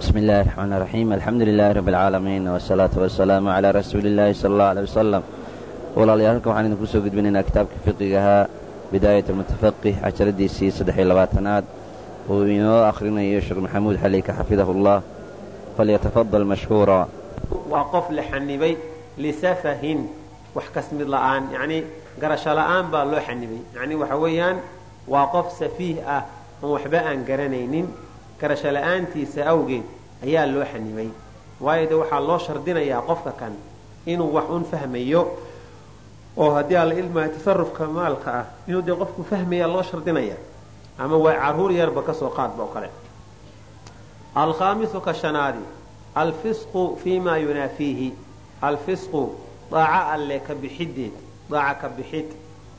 بسم الله الرحمن الرحيم الحمد لله رب العaalamiin والصلاaة والسلام عlى rasuuli الlahi slى الlه عليه وsلم walaalayaal halkan waxaan idinku soo gudbinaynaa kitaabka fiqigahaa bidaayaة الmutafaqih casharadiisii saddex iyo labaatanaad uu inoo akhrinayo sheekh maxamuud xaliika xafidahu الlah falyatafadل mashkuura waa qof la xanibay lisafahin wax kasmid la'aan yacnii garasho la'aan baa loo xanibay yacnii waxa weeyaan waa qof safiih ah oon waxba aan garanaynin garasho la'aantiisa awgeed ayaa loo xanibay. Waayo de waxaa loo shardinayaa qofka kan inuu wax un fahmayo oo haddii alla ilmaha tasarufka maalka ah inuu dee qofku fahmaya loo shardinaya ama waa carruur yarba ka soo qaadba oo kale. Alkhaamisu ka shanaadi alfisqu fii maa yunaafiihi alfisqu daaco alle ka bixideed daaca ka bixid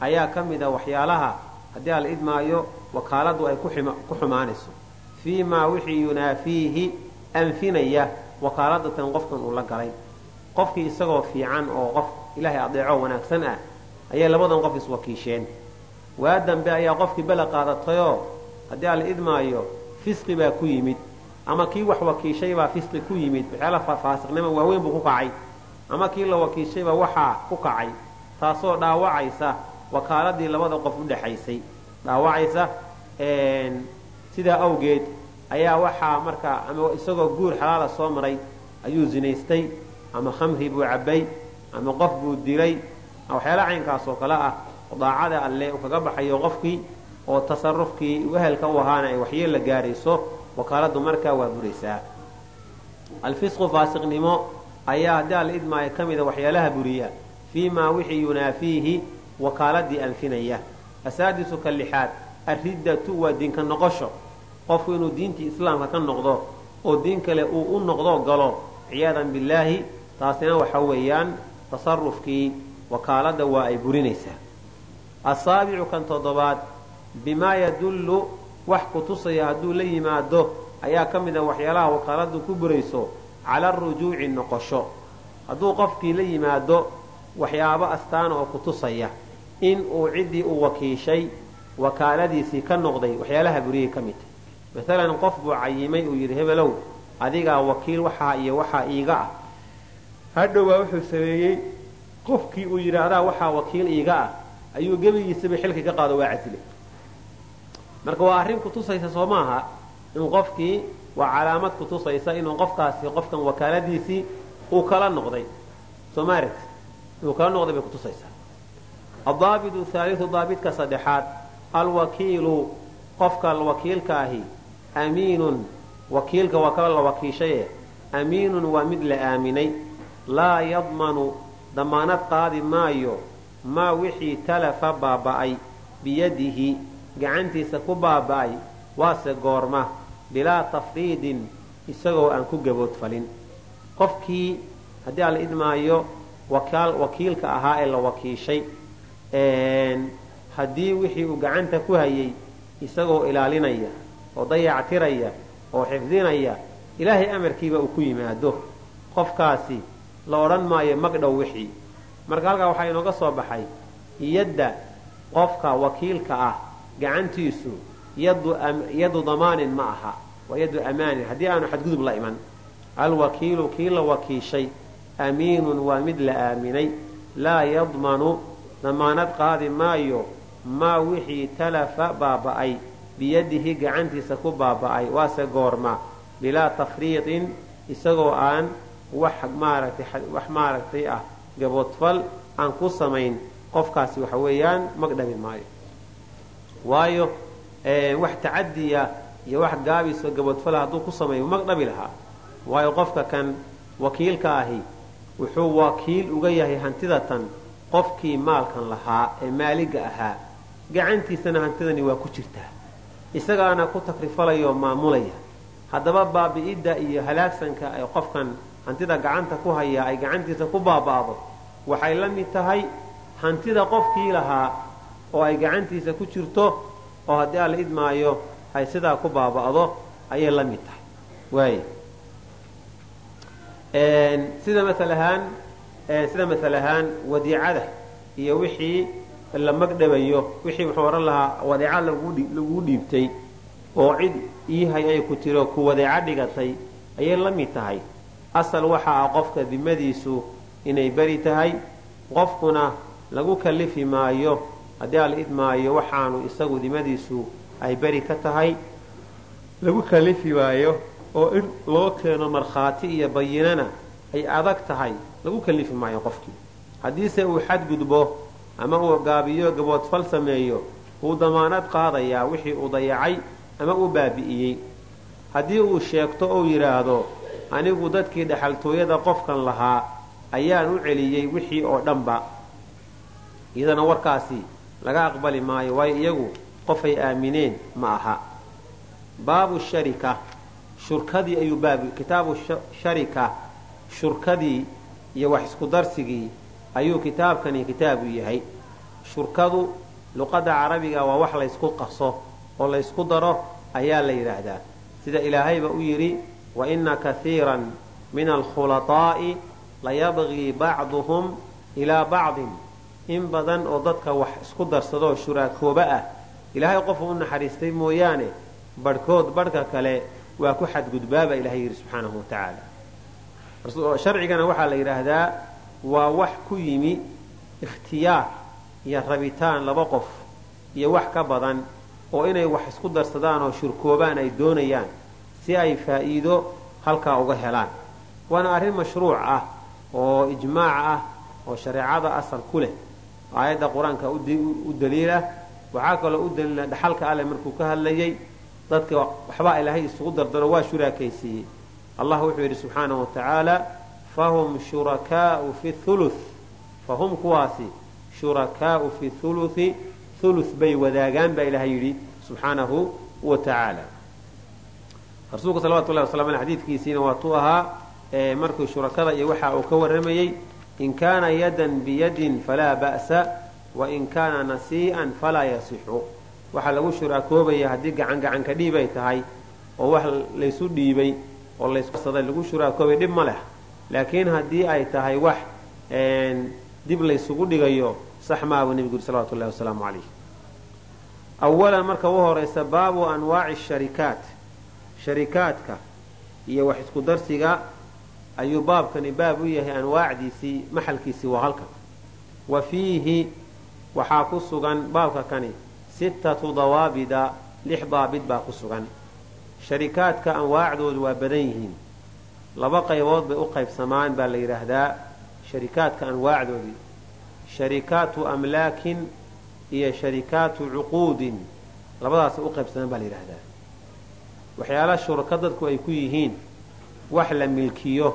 ayaa ka mida waxyaalaha haddii alla idmaayo wakaaladu ay ku xumaanayso fii maa wixii yunaafiihi anfinaya wakaaladatan qofkan uu la galay. Qofkii isagoo fiican oo qof ilaahay adeeco wanaagsan ah ayay labadan qof iswakiisheen. Waa dambe ayaa qofkii bela qaadatayoo haddii alla idmaayo fisqi baa ku yimid. Ama kii wax wakiishay baa fisqi ku yimid. Waxyaala faasiqnimo waaweyn buu ku kacay. Ama kii la wakiishaybaa waxaa ku kacay. Taasoo dhaawacaysa wakaaladii labada qof u dhexaysay dhaawacaysa sidaa awgeed ayaa waxaa markaa ama isagoo guur xalaala soo maray ayuu zinaystay ama khamri buu cabbay ama qof buu dilay waxyaala caynkaas oo kale ah daacada alle uu kaga baxayo qofkii oo tasarufkii wehelka u ahaana ay waxyeel la gaarayso wakaaladu markaa waa buraysaa. Alfisqu faasiqnimo ayaa haddii alla idmaayo ka mida waxyaalaha buriya fii maa wixii yunaafiihi wakaaladii anfinaya. Asaadisu ka lixaad alriddatu waa diinka noqosho qofku inuu diintii islaamka ka noqdo oo diin kale uu u noqdo galo ciyaadan billaahi taasina waxa weeyaan tasarufkii wakaaladda waa ay burinaysaa. Asaabicu kan toddobaad bimaa yadullu wax ku tusaya hadduu la yimaado ayaa ka mid a waxyaalaha wakaaladdu ku burayso cala arujuuci noqosho. Hadduu qofkii la yimaado waxyaabo astaana oo ku tusaya in uu ciddii uu wakiishay wakaaladiisii ka noqday waxyaalaha buriyay ka mid maalan qof buu cayimay uu yidhi hebelow adigaa wakiil waxaa iyo waxaa iiga ah. Hadhowbaa wuxuu sameeyey qofkii uu yidhi waxaa wakiil iiga ah ayuu gebigiisaba xilka ka qaado waa casilay. Marka waa arrin kutusaysa soo maaha in qofkii waa calaamad kutusaysa inuu qofkaasi qofkan wakaaladiisii uu kala noqday. Somaart inuu kala noqday bay kutusaysaa adaabitu haaliu daabidka saddexaad alwakiilu qofka wakiilka ahi amiinun. Wakiilka waa kala la wakiishaye amiinun waa mid la aaminay. Laa yadmanu damaanad qaadi maayo. Maa wixii talafa baaba'ay. Biyadihi gacantiisa ku baaba'ay. Waase goorma. Bilaa tafriidin isagoo aan ku gaboodfalin qofkii haddii ala idmaayo wakiilka ahaa ee la wakiishay haddii wixii uu gacanta ku hayay isagoo ilaalinaya oo dayactiraya oo xifdinaya ilaahay amarkiiba uu ku yimaado. Qofkaasi la odhan maayo magdhow wixii. Marka halkaa waxaa inooga soo baxay yadda qofka wakiilka ah gacantiisu yadu damaanin ma aha waa yadu amaanin. Haddii aanu xadgudub la iman alwakiilu kii la wakiishay amiinun waa mid la aaminay. Laa yadmanu damaanad qaadi maayo maa wixii talafa baaba'ay biyadihi gacantiisa ku baaba'ay. Waase goorma bilaa tafriiqin isagoo aan wax maaragtay ah gaboodfal aan ku samayn. Qofkaasi waxa weeyaan magdhabi maayo. Waayo wax tacadiya iyo wax gaabisoo gaboodfala hadduu ku sameeyo magdhabi lahaa. Waayo qofka kan wakiilka ahi wuxuu wakiil uga yahay hantidatan qofkii maalkan lahaa ee maaliga ahaa. Gacantiisana hantidani waa ku jirtaa isagaana ku takrifalaya oo maamulaya. Haddaba baabi'idda iyo halaagsanka ay qofkan hantida gacanta ku hayaa ay gacantiisa ku baaba'do waxay la mid tahay hantida qofkii lahaa oo ay gacantiisa ku jirto oo haddii alla idmaayo ay sidaa ku baaba'do ayay la mid tahay. Waay sida maalahaan sida masal ahaan wadiicada iyo wixii la magdhabayo wixii muxuu ohan lahaa wadeeca laguu dhiibtay oo cid iihay ay ku tiro ku wadeeca dhigatay ayay la mid tahay. Asal waxa ah qofka dimadiisu inay beri tahay qofkuna lagu kallifi maayo haddii ala idmaayo waxaanu isagu dimadiisu ay beri ka tahay lagu kallifi maayo oo in loo keeno markhaati iyo bayinana ay adag tahay lagu kallifi maayo qofkii. Haddiise uu xadgudbo ama uu gaabiyo gaboodfal sameeyo wuu damaanad qaadayaa wixii uu dayacay ama uu baabi'iyey. Haddii uu sheegto ou yidhaahdo anigu dadkii dhexaltooyada qofkan lahaa ayaan u celiyey wixii oo dhanba. Iyadana warkaasi laga aqbali maayo waayo iyagu qofay aamineen ma aha. Baabu sharika shurkadii ayuu baab kitaabu sharika shurkadii iyo wax isku darsigii ayuu kitaabkani kitaabu yahay. Shurkadu luqadda carabiga waa wax laysku qaso oo laysku daro ayaa la yidhaahdaa. Sida ilaahayba u yidhi wa ina kaiiran min alkhulaطaa'i layabgii bacduhum ilaa bacdin. In badan oo dadka wax isku darsadoo shuraakooba ah. Ilaahay qofu u naxariistay mooyaane barhkood barhka kale waa ku xadgudbaaba ilahay yidhi subxaanahu wa tacaala. Sharcigana waxaa la yidhaahdaa waa wax ku yimi ikhtiyaar iyo rabitaan laba qof iyo wax ka badan oo inay wax isku darsadaan oo shurkoobaan ay doonayaan si ay faa'iido halkaa uga helaan. Waana arrin mashruuc ah oo ijmaac ah oo shareecada asal ku leh. Aayadda qur'aanka u daliilah waxaa kaloo u daliila dhaxalka alleh markuu ka hadlayay dadka waxbaa ilaahay isugu dardaro waa shuraakaysiiyey. Allah wuxuu yidhi subxaanahu wa tacaala fahum shurakaau fi hulu fahum kuwaasi shurakaau fi huluthi hulu bay wadaagaan baa ilahay yidhi subxaanahu wa tacaala rasuulka salawatu llahi waslam ale xadiidkiisiina waatuu ahaa markuu shurakada iyo waxa uu ka warramayey in kaana yadan biyadin falaa ba'sa wain kaana nasii'an falaa yasixu waxaa lagu shuraakoobaya haddii gacan gacanka dhiib ay tahay oo wax laysu dhiibay oo layssaday lagu shuraakoobay dhib ma leh laakiin haddii ay tahay wax dib laysugu dhigayo sax maabu nebigu yuri salawatu llahi wasalaamu calayh. Awalan marka u horaysa baabu anwaaci sharikaat. Sharikaadka iyo wax isku darsiga ayuu baabkani baab u yahay anwaacdiisii maxalkiisii waa halka wa fiihi waxaa ku sugan baabka kani sittatu dawaabida lix daabid baa ku sugan. Sharikaadka anwaacdoodu waa badan yihiin laba qaybood bay u qaybsamaan baa la yidhaahdaa sharikaadka anwaacdoodii. Sharikaatu amlaakin iyo sharikaatu cuquudin. Labadaasay u qaybsamaan baa la yidhaahdaa. Waxyaala shuraka dadku ay ku yihiin wax la milkiyo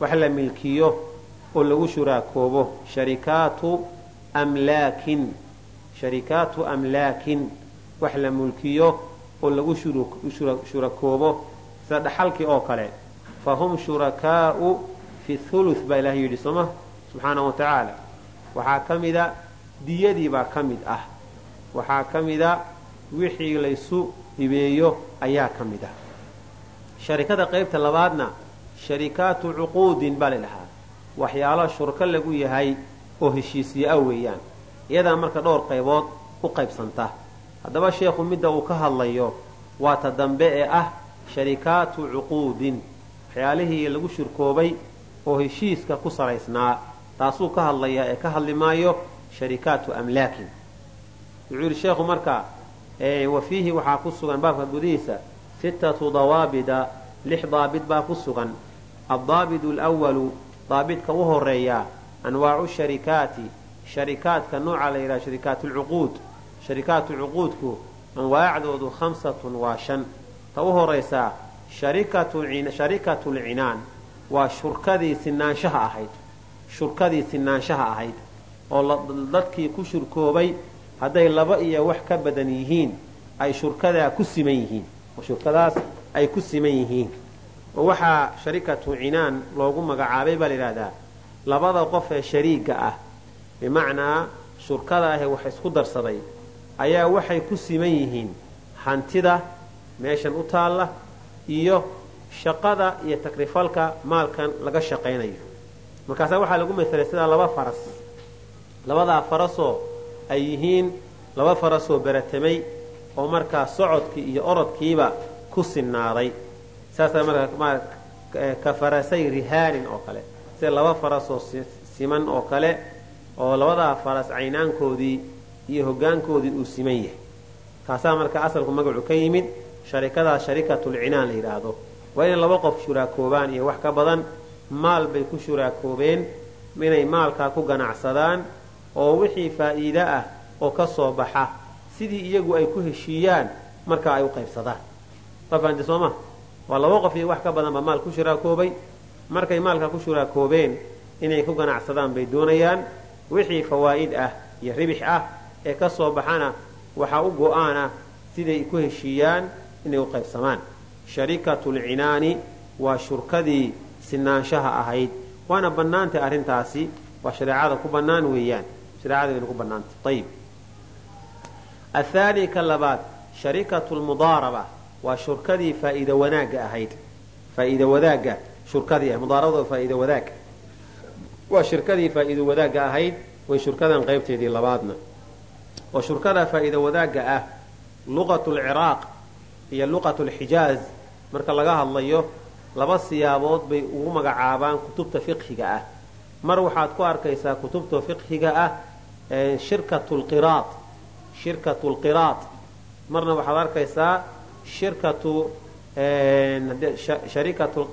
wax la milkiyo oo lagu shuraakoobo. Sharikaatu amlaakin sharikaatu amlaakin wax la mulkiyo oo lagu shurakoobo sida dhaxalkii oo kale fa hum shurakaau fi thuluth baa ilahay yidhi sooma subxaanahu wa tacaala waxaa ka mida diyadii baa ka mid ah waxaa ka mida wixii laysu hibeeyo ayaa ka mid ah sharikada qaybta labaadna sharikaatu cuquudin baa la dhahaa waxyaalo shurko lagu yahay oo heshiisyo ah weeyaan iyadaa marka dhowr qaybood u qaybsanta haddaba sheekhu midda uu ka hadlayo waa ta dambe ee ah sharikaatu cuquudin waxyaalihii lagu shirkoobay oo heshiiska ku salaysnaa taasuu ka hadlayaa ee ka hadli maayo sharikaatu amlaakin. Wuxuu yidhi sheekhu marka wa fiihi waxaa ku sugan baabka gudihiisa sittatu dawaabida lix daabid baa ku sugan. Addaabidu alwalu daabidka u horreeya anwaacu sharikaati sharikaadka nooca la yidhaha sharikaat lcuquud sharikaatu cuquudku anwaacdoodu khamsatun waa shan. Ta u horaysaa sharikatu lcinaan waa shurkadii sinaanshaha ahayd shurkadii sinaanshaha ahayd oo dadkii ku shurkoobay hadday laba iyo wax ka badan yihiin ay shurkadaa ku siman yihiin. Shurkadaas ay ku siman yihiin. Oo waxaa sharikatu cinaan loogu magacaabay baa layidhahdaa labada qof ee shariiga ah bimacnaa shurkada ahee wax isku darsaday ayaa waxay ku siman yihiin hantida meeshan u taalla iyo shaqada iyo takrifalka maalkan laga shaqaynayo markaasaa waxaa lagu masalay sidaa laba faras. Labadaa farasoo ay yihiin laba farasoo beratamay oo markaa socodkii iyo orodkiiba ku sinnaaday. Saasaa marka ka farasay rihaanin oo kale. Sida laba farasoo siman oo kale oo labadaa faras caynaankoodii iyo hoggaankoodii uu siman yahay. Kaasaa marka asalku magacu ka yimid sharikadaas sharikatulcinaan la yidhaahdo waa inay laba qof shuraakoobaan iyo wax ka badan maal bay ku shuraakoobeen inay maalkaa ku ganacsadaan oo wixii faa'iide ah oo ka soo baxa sidii iyagu ay ku heshiiyaan markaa ay u qaybsadaan. Waa fahamtay sooma waa laba qof iyo wax ka badan baa maal ku shuraakoobay markay maalka ku shuraakoobeen inay ku ganacsadaan bay doonayaan. Wixii fawaa'id ah iyo ribix ah ee ka soo baxana waxaa u go'aana siday ku heshiiyaan inay u qaybsamaan. Sharikatulcinaani waa shurkadii sinaanshaha ahayd waana bannaantay arrintaasi waa shareecada ku bannaan weeyaan. Shareecada wayna ku bannaantay. Ayib athaani ka labaad sharikatu lmudaaraba waa shurkadii faa'iida wanaagga ahayd. Faa'iida wadaagga shurkadii ah. Mudaarabada faa'iida wadaag waa shirkadii faa'iida wadaagga ahayd way shurkadan qaybteedii labaadna. Oo shurkada faa'iida wadaagga ah luqatu lciraaq iyo luqatu lxijaaz marka laga hadlayo laba siyaabood bay ugu magacaabaan kutubta fiqhiga ah. Mar waxaad ku arkaysaa kutubta fiqhiga ah shirkatu lqiraad shirkatu lqiraad marna waxaad arkaysaa shirkatu sharikatu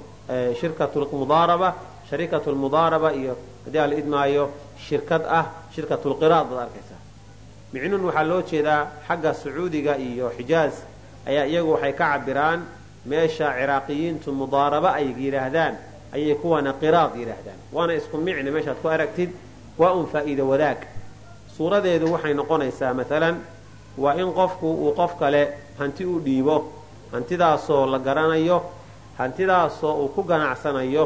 shirkatu lmudaaraba sharikatu lmudaaraba iyo haddii ala idmaayo shirkad ah shirkatu lqiraad baad arkaysaa. Micnuun waxaa loo jeedaa xagga sacuudiga iyo xijaaz ayaa iyagu waxay ka cabiraan meesha ciraaqiyiintu mudaaraba ay yidhaahdaan ayay kuwana qiraad yidhaahdaan. Waana isku micne meeshaad ku aragtid waa un faa'iida wadaag. Suuradeedu waxay noqonaysaa maalan waa in qofku uu qof kale hanti u dhiibo hantidaasoo la garanayo hantidaasoo uu ku ganacsanayo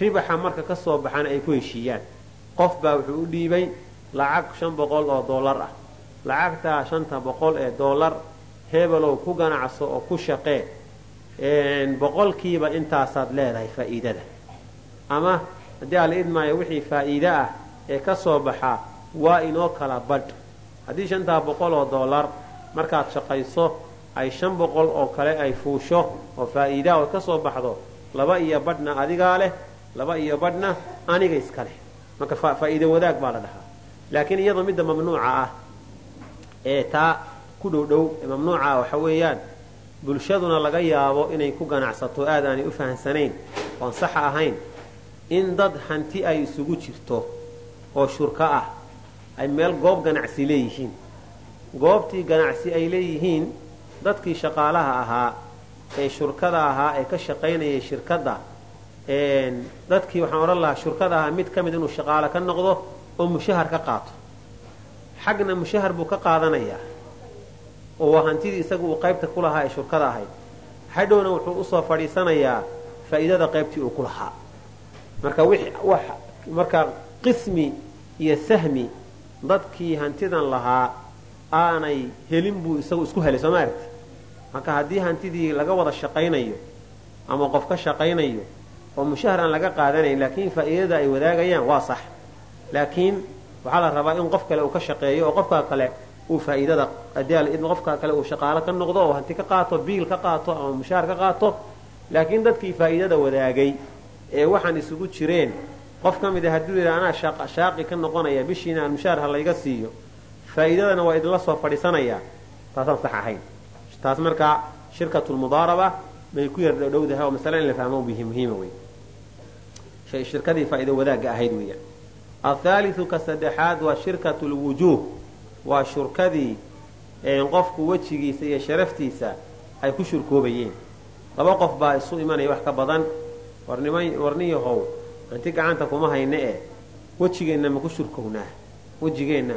ribaxa marka ka soo baxana ay ku heshiiyaan. Qof baa wuxuu u dhiibay lacag shan boqol oo dollar ah. Lacagtaa shanta boqol ee dollar hebelow ku ganacso oo ku shaqee boqolkiiba intaasaad leedahay faa'iidada. Ama haddii ala idmaayo wixii faa'iide ah ee ka soo baxa waa inoo kala badh. Haddii shantaa boqol oo dollar markaad shaqayso ay shan boqol oo kale ay fuusho oo faa'iidaa oo ka soo baxdo laba iyo badhna adigaa leh laba iyo badhna aniga iska leh. Marka faa'iide wadaag baa la dhahaa. Laakiin iyadoo midda mamnuuca ah ee taa ku dhowdhow ee mamnuuca waxa weeyaan bulshaduna laga yaabo inay ku ganacsato aad aanay u fahamsanayn oon saxa ahayn. In dad hanti ay isugu jirto oo shurko ah ay meel goob ganacsi leeyihiin. Goobtii ganacsi ay leeyihiin dadkii shaqaalaha ahaa ee shurkada ahaa ee ka shaqaynayay shirkadda dadkii waxaan odhan lahaa shurkada ahaa mid ka mid inuu shaqaalo ka noqdo oo mushahar ka qaato. Xagna mushahar buu ka qaadanayaa oo waa hantidii isagu uu qaybta ku lahaa ee shurkada ahayd. Hadhowna wuxuu u soo fadhiisanayaa faa'iidada qaybtii uu ku lahaa. Marka marka qismi iyo sahmi dadkii hantidan lahaa aanay helin buu isagu isku helay soo ma aragti? Marka haddii hantidii laga wada shaqaynayo ama qof ka shaqaynayo oo mushahar aan laga qaadanayn laakiin faa'iidada ay wadaagayaan waa sax. Laakiin waxaa la rabaa in qof kale uu ka shaqeeyo oo qofka kale uu faa'iidada adaalidn qofka kale uu shaqaalo ka noqdo oo hanti ka qaato biil ka qaato ama mushahar ka qaato laakiin dadkii faa'iidada wadaagay ee waxaan isugu jireen qof ka mid a hadduu yidha anaa shaaqi ka noqonaya bishiina aan mushahar ha siiyo. Faa'iidadana waa idinla soo fadhiisanayaa taasaan sax ahayn. Taas markaa shirkatulmudaaraba bay ku yar dhowdahay oo masale in la fahmo muhiima wey shirkadii faa'iida wadaagga ahayd weeyaan. Athaaliu ka saddexaad waa shirkatu lwujuuh waa shurkadii qofku wejigiisa iyo sharaftiisa ay ku shurkoobayeen. Laba qof baa isu imanaya wax ka badan. Warniyahow hanti gacanta kuma hayne e wejigeenna ma ku shurkownaa wejigeenna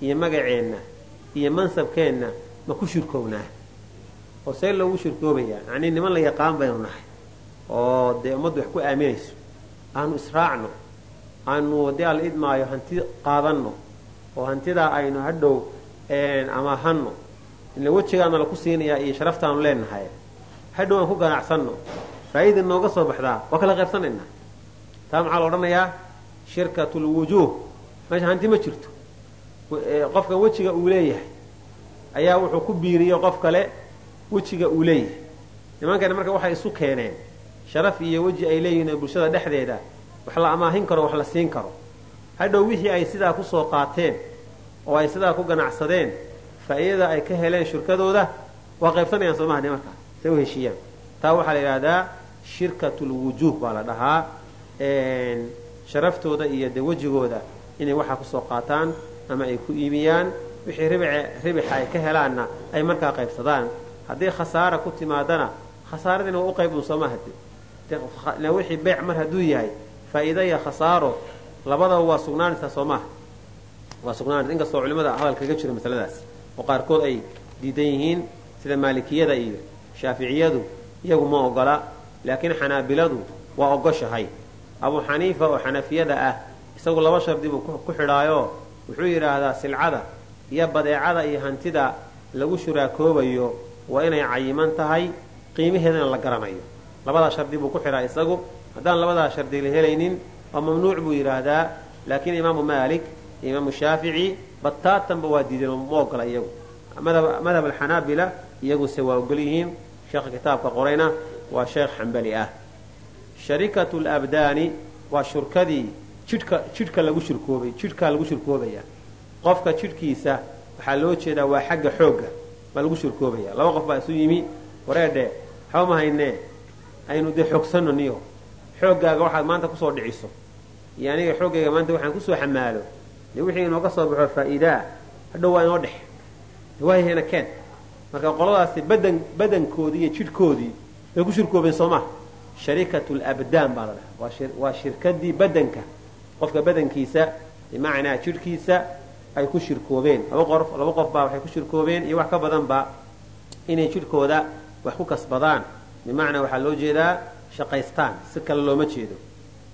iyo magaceenna iyo mansabkeenna ma ku shurkownaa. Oo see loogu shurkoobayaa yacnii niman la yaqaan baynu nahay. Oo dee ummaddu wax ku aaminayso. Aanu israacno aanu haddii alla idmaayo hanti qaadanno oo hantidaa aynu hadhow amaahanno ila wejigaana laku siinayaa iyo sharaftaanu leenahay. Hadhow aan ku ganacsanno. Faa'iida nooga soo baxdaa waa kala qaybsanayna taa maxaa la odhanayaa? Shirkatulwujuuh meesha hanti ma jirto. Qofka wejiga uu leeyahay. Ayaa wuxuu ku biiriyo qof kale wejiga uu leeyahay. Nimankani marka waxay isu keeneen sharaf iyo weji ay leeyihiin oo bulshada dhexdeeda wax la amaahin karo wax la siin karo. Hadhow wixii ay sidaa ku soo qaateen oo ay sidaa ku ganacsadeen faa'iidada ay ka heleen shirkadooda waa qaybsanayaan soomaha nimanka say u heshiiyaan. Taa waxaa la yidhahdaa shirkatulwujuuh baa la dhahaa sharaftooda iyo de wejigooda inay waxaa ku soo qaataan ama ay ku iibiyaan wixii ribixa ay ka helaanna ay markaa qaybsadaan. Haddii khasaara ku timaadana khasaaradina waa u qaybun sooma hade wixii beec mar hadduu yahay faa'iida iyo khasaaro labadaba waa sugnaanaysaa soo maaha waa sugnaanaysa inkastoo culimada hadal kaga jiro masaladaas oo qaarkood ay diidan yihiin sida maalikiyada iyo shaaficiyadu iyagu ma ogola laakiin xanaabiladu waa ogoshahay. Abu xaniifa oo xanafiyada ah isagu laba shardi buu ku xidhaayo wuxuu yidhaahdaa silcada iyo badeecada iyo hantida lagu shuraakoobayo waa inay cayiman tahay qiimaheedana la garanayo. Labadaa shardi buu ku xidhaa isagu. Haddaan labadaa shardi la helaynin waa mamnuuc buu yidhaahdaa laakiin imaamu maalik imaamu shaafici bataatanba waa diideen ma ogola iyagu. Madhab alxanaabila iyaguse waa ogol yihiin. Sheekha kitaabka qorayna waa sheekh xambali ah. Sharikatu labdaani waa shurkadii jidhka jidhka lagu shirkoobay jidhkaa lagu shirkoobaya qofka jidhkiisa waxaa loo jeedaa waa xagga xoogga baa lagu shirkoobaya laba qof baa isu yimi wareedhe xawma haynee aynu dee xoogsanno niyo. Xooggaaga waxaad maanta ku soo dhiciso. Iyo aniga xooggayga maanta waxaan ku soo xamaalo dee wixii inooga soo baxo faa'iidaa hadhow waa inoo dhex. Waayahayna keen marka qoladaasi badan badankoodii iyo jidhkoodii bay ku shirkoobeen soo maha sharikatu labdaan baa la dhaha. Waa shirkadii badanka. Qofka badankiisa bimacnaa jidhkiisa ay ku shirkoobeen. Laba qof baa waxay ku shirkoobeen iyo wax ka badanba inay jidhkooda wax ku kasbadaan. Bimacnaa waxaa loo jeedaa shaqaystaan. Si kale looma jeedo.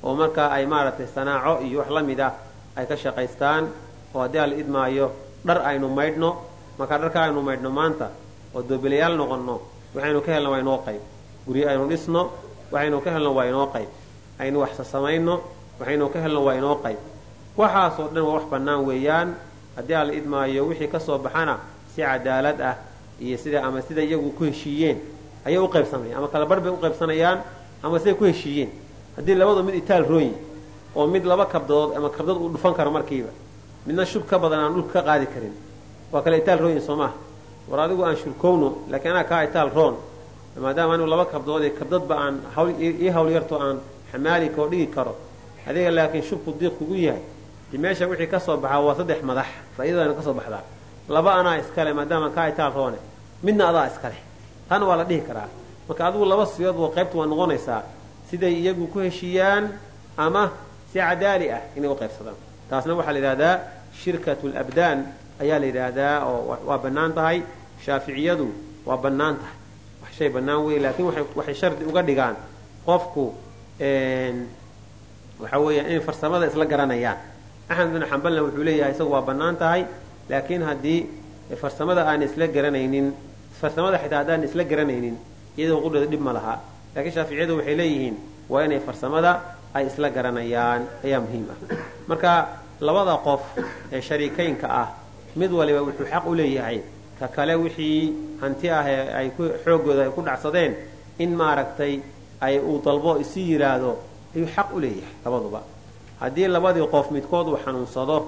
Oo markaa ay maaragtay sanaaco iyo wax la mid ah ay ka shaqaystaan oo haddii ala idmaayo dhar aynu maydhno markaa dharka aynu maydhno maanta oo doobilayaal noqonno waxaynu ka helna waa inoo qayb. Guryo aynu dhisno waxaynu ka helno waa inoo qayb. Aynu waxsa samayno waxaynu ka helno waa inoo qayb waxaasoo dhan waa wax bannaan weeyaan. Haddii ala idmaayo wixii ka soo baxana si cadaalad ah iyo sida ama sida iyagu ku heshiiyeen ayay u qaybsanayaan ama kala bar bay u qaybsanayaan ama siday ku heshiiyeen. Haddii labadu mid itaal rooyi oo mid laba kabdadood ama kabdad uu dhufan karo markiiba midna shub ka badan aan dhulka ka qaadi karin. Waa kale itaal rooyin soo maaha war adigu aan shurkowno laakiin anaa kaa itaal roon. Maadaama anigu laba kabdood ee kabdadba aan ii hawl yarto aan xamaali koo dhigi karo. Adiga laakiin shubku diiq kugu yahay. De meesha wixii ka soo baxaa waa saddex madax faa'iidadana ka soo baxdaa. Laba anaa iskale maadaama kaa itaal roone. Midna adaa iskale. Taana waa la dhihi karaa. Marka adigu laba siyoodba qaybta waa noqonaysaa siday iyagu ku heshiiyaan ama si cadaali ah inay u qaybsadaan taasna waxaa la yidhahdaa shirkatu labdaan ayaa la yidhaahdaa oo waa bannaan tahay shaaficiyadu waa bannaan tahay wax shay bannaan wey laakiin waxay shardi uga dhigaan qofku waxa weeyaan inay farsamada isla garanayaan axmed bin xambalna wuxuu leeyahay isagu waa bannaan tahay laakiin haddii farsamada aan isla garanaynin farsamada xitaa haddaan isla garanaynin iyadoo qudheeda dhib ma laha laakiin shaaficiyadu waxay leeyihiin waa inay farsamada ay isla garanayaan ayaa muhiim ah. Marka labada qof ee shariikaynka ah mid waliba wuxuu xaq u leeyahay ka kale wixii hanti ah ee ay xooggooda ay ku dhacsadeen in maaragtay ay uu dalbo isi yidhaahdo ayuu xaq u leeyahay labaduba. Haddii labadii qof midkood uu xanuunsado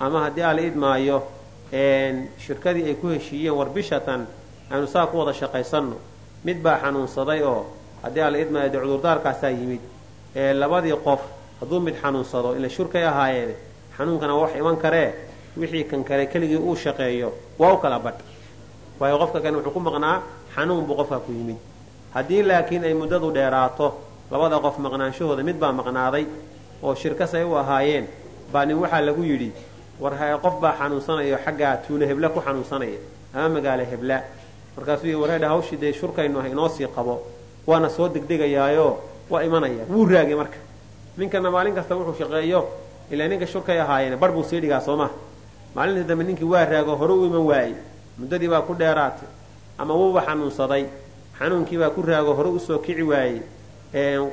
ama haddii ala idmaayo shirkadii ay ku heshiiyeen war bishatan aynu saa ku wada shaqaysanno mid baa xanuunsaday oo haddii ala idmaayo dee cudurdaarkaasaa yimid ee labadii qof hadduu mid xanuunsado ila shurkay ahaayeen xanuunkana wax iman karee wixii kan kale keligii uu shaqeeyo waa u kala badh waayo qofka kane wuxuu ku maqnaa xanuun buu qofka ku yimid. Haddii laakiin ay muddadu dheeraato labada qof maqnaanshahooda mid baa maqnaaday oo shirkasay u ahaayeen baa nin waxaa lagu yidhi war qof baa xanuunsanayo xaggaa tuulo hebla ku xanuunsanaya ama magaalo hebla. Markaasuu yii wareedha hawshii dee shurkaynu ah inoo sii qabo waana soo degdegayaayo waa imanaya. Wuu raagay marka. Ninkana maalin kasta wuxuu shaqeeyo. Ilaa ninka shurkay ahaayeen bar buu sii dhigaa soomaha. Maalintii dambe ninkii waa raago hore u iman waayey. Muddadii baa ku dheeraatay. Ama wuuba xanuunsaday. Xanuunkii baa ku raago hore u soo kici waayey.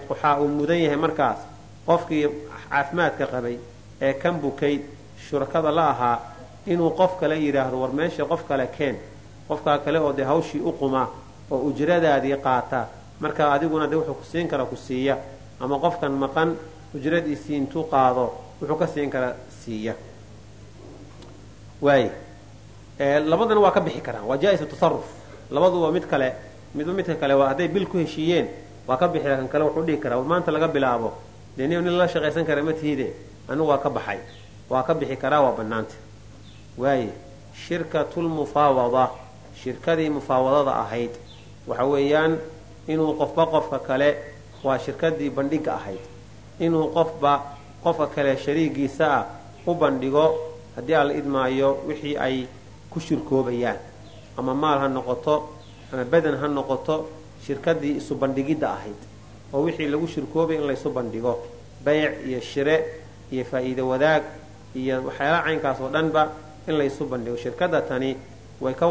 Waxaa uu mudan yahay markaas. Qofkii caafimaadka qabay ee kan bukay shurakada la ahaa. Inuu qof kale yidhaahdo war meesha qof kale keen. Qofkaa kale oo dee hawshii u quma oo ujradaadii qaata marka adiguna de wuxuu ku siin kara ku siiya ama qofkan maqan ujradiisii intuu qaado wuxuu ka siin kara siiya. Waay labadana waa ka bixi karaan waa jaa-isu tasaruf labaduba mid kale midba midka kale waa hadday bil ku heshiiyeen waa ka bixi kan kale wuxuu dhihi karaa maanta laga bilaabo. Dee nin nin lala shaqaysan kara ma tiide anigu waa ka baxay. Waa ka bixi karaa waa bannaanta. Waaye shirkatulmufaawada shirkadii mufaawadada ahayd waxa weeyaan inuu qofba qofka kale waa shirkadii bandhigga ahayd. Inuu qofba qofka kale shariigiisa ah u bandhigo haddii aan la idmaayo wixii ay ku shirkoobayaan. Ama maal ha noqoto ama badan ha noqoto shirkadii isu bandhigidda ahayd. Oo wixii lagu shirkoobay in laysu bandhigo. Bayc iyo shire iyo faa'iido wadaag iyo waxyaalaha caynkaas oo dhanba in laysu bandhigo. Shirkadda tani way ka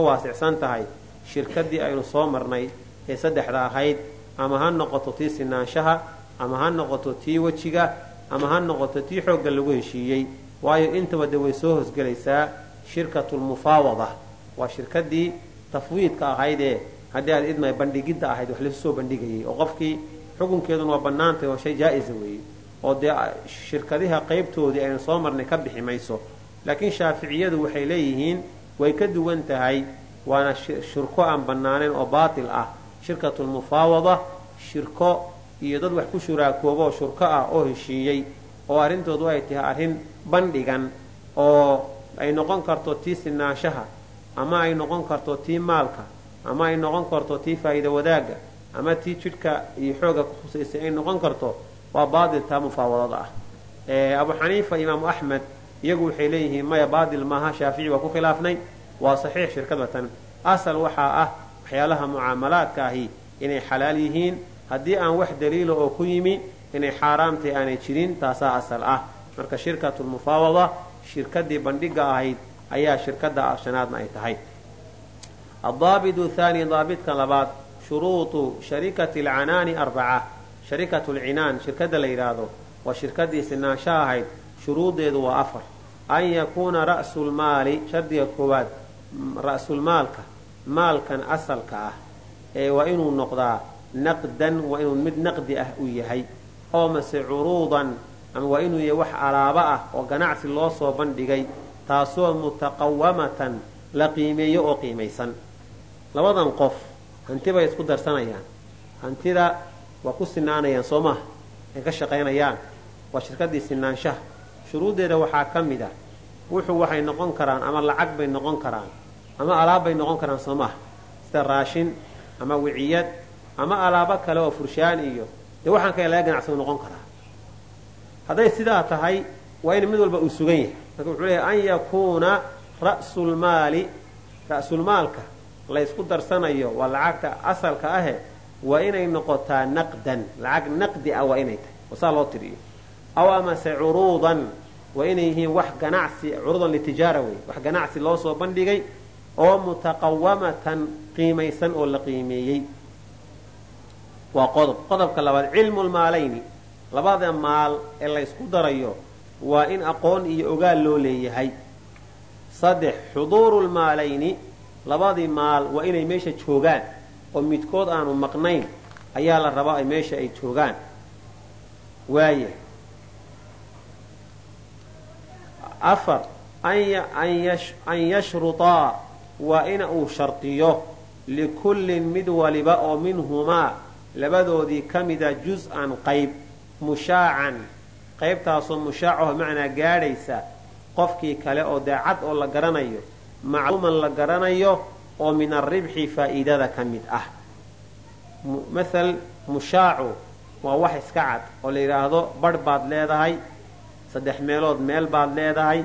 waasicsan tahay shirkadii aynu soo marnay ee saddexda ahayd. Ama ha noqoto tii sinaanshaha ama ha noqoto tii wejiga ama ha noqoto tii xoogga lagu heshiiyey. Waayo intaba de way soo hosgelaysaa shirkatulmufaawada waa shirkadii tafwiidka ahaydee haddii aad idmay bandhigidda ahayd wax lasu soo bandhigayay oo qofkii xukunkeeduna waa bannaantay oo shay jaa-isa weeye. Oo dee shirkadiha qaybtoodii aynu soo marnay ka bixi mayso. Laakiin shaaficiyadu waxay leeyihiin way ka duwan tahay waana shirko aan bannaanayn oo baatil ah shirkatulmufaawada shirko iyo dad wax ku shuraakoobaoo shurko ah oo heshiiyey oo arrintoodu ay tahay arrin bandhigan oo ay noqon karto tii sinaanshaha ama ay noqon karto tii maalka ama ay noqon karto tii faa'iida wadaagga ama tii jidhka iyo xooga ku khusaysay ay noqon karto waa baatil taa mufaawadada ah. Abu xaniifa imaamu axmed iyagu waxay leeyihiin maya baatil maaha shaafici waa ku khilaafnay. Waa saxiix shirkadatan asal waxaa ah waxyaalaha mucaamalaadka ahi inay xalaal yihiin haddii aan wax daliila oo ku yimi inay xaaraamtay aanay jirin taasaa asal ah. Marka shirkatulmufaawada shirkadii bandhigga ahayd ayaa shirkada shanaadna ay tahay. Adaabitu thaani daabidka labaad shuruudu sharikati alcanaani arbaca. Sharikatu lcinaan shirkada la yidhaahdo waa shirkadii sinaansha ahayd shuruudeedu waa afar. An yakuuna ra'sulmaali shardiga koowaad ra'sulmaalka maalkan asalka ah ee waa inuu noqdaa naqdan waa inuu mid naqdi ah uu yahay oo mase curuudan ama waa inuu yahay wax alaabo ah oo ganacsi loo soo bandhigay taasoo mutaqawamatan la qiimeeyo oo qiimaysan. Labadan qof hanti bay isku darsanayaan. Hantida waa ku sinaanayaan soo maha ay ka shaqaynayaan. Waa shirkadii sinaanshaha shuruuddeeda waxaa ka mid ah wuxuu waxay noqon karaan ama lacag bay noqon karaan ama alaab bay noqon karaan soo maha. Sida raashin ama wiciyad ama alaabo kale oo furshaan iyo dee waxaan kale laga ganacsan noqon karaa. Hadday sidaa tahay waa in mid walba uu sugan yahay. Marka wuxuu leeyahy an yakuuna ra'sulmaali ra'sulmaalka la ysku darsanayo waa lacagta asalka ahe waa inay noqotaa naqdan. Lacag naqdi ah waa inay tahay. Oo saa loo tiriyo. Aw amase curuudan waa inay yihiin wax ganacsi curuudan litijaara wey wax ganacsi loo soo bandhigay oo mutaqawamatan qiimaysan oo la qiimeeyey. Waa qodob. Qodobka labaad cilmu lmaalayni labada maal ee la ysku darayo waa in aqoon iyo ogaal loo leeyahay. Saddex xuduuru lmaalayni labadii maal waa inay meesha joogaan oo midkood aanu maqnayn ayaa la rabaa meesha ay joogaan. Waaya afar an yashrutaa waa ina uu shardiyo likullin mid waliba oo minhumaa labadoodii ka mida jus-an qayb mushaacan. Qaybtaasoo mushaacaho macnaa gaadhaysa qofkii kale oo daacad oo la garanayo macluuman la garanayo oo min arribxi faa'iidada ka mid ah. Mathal mushaacu waa wax iska cad oo la yidhaahdo barh baad leedahay saddex meelood meel baad leedahay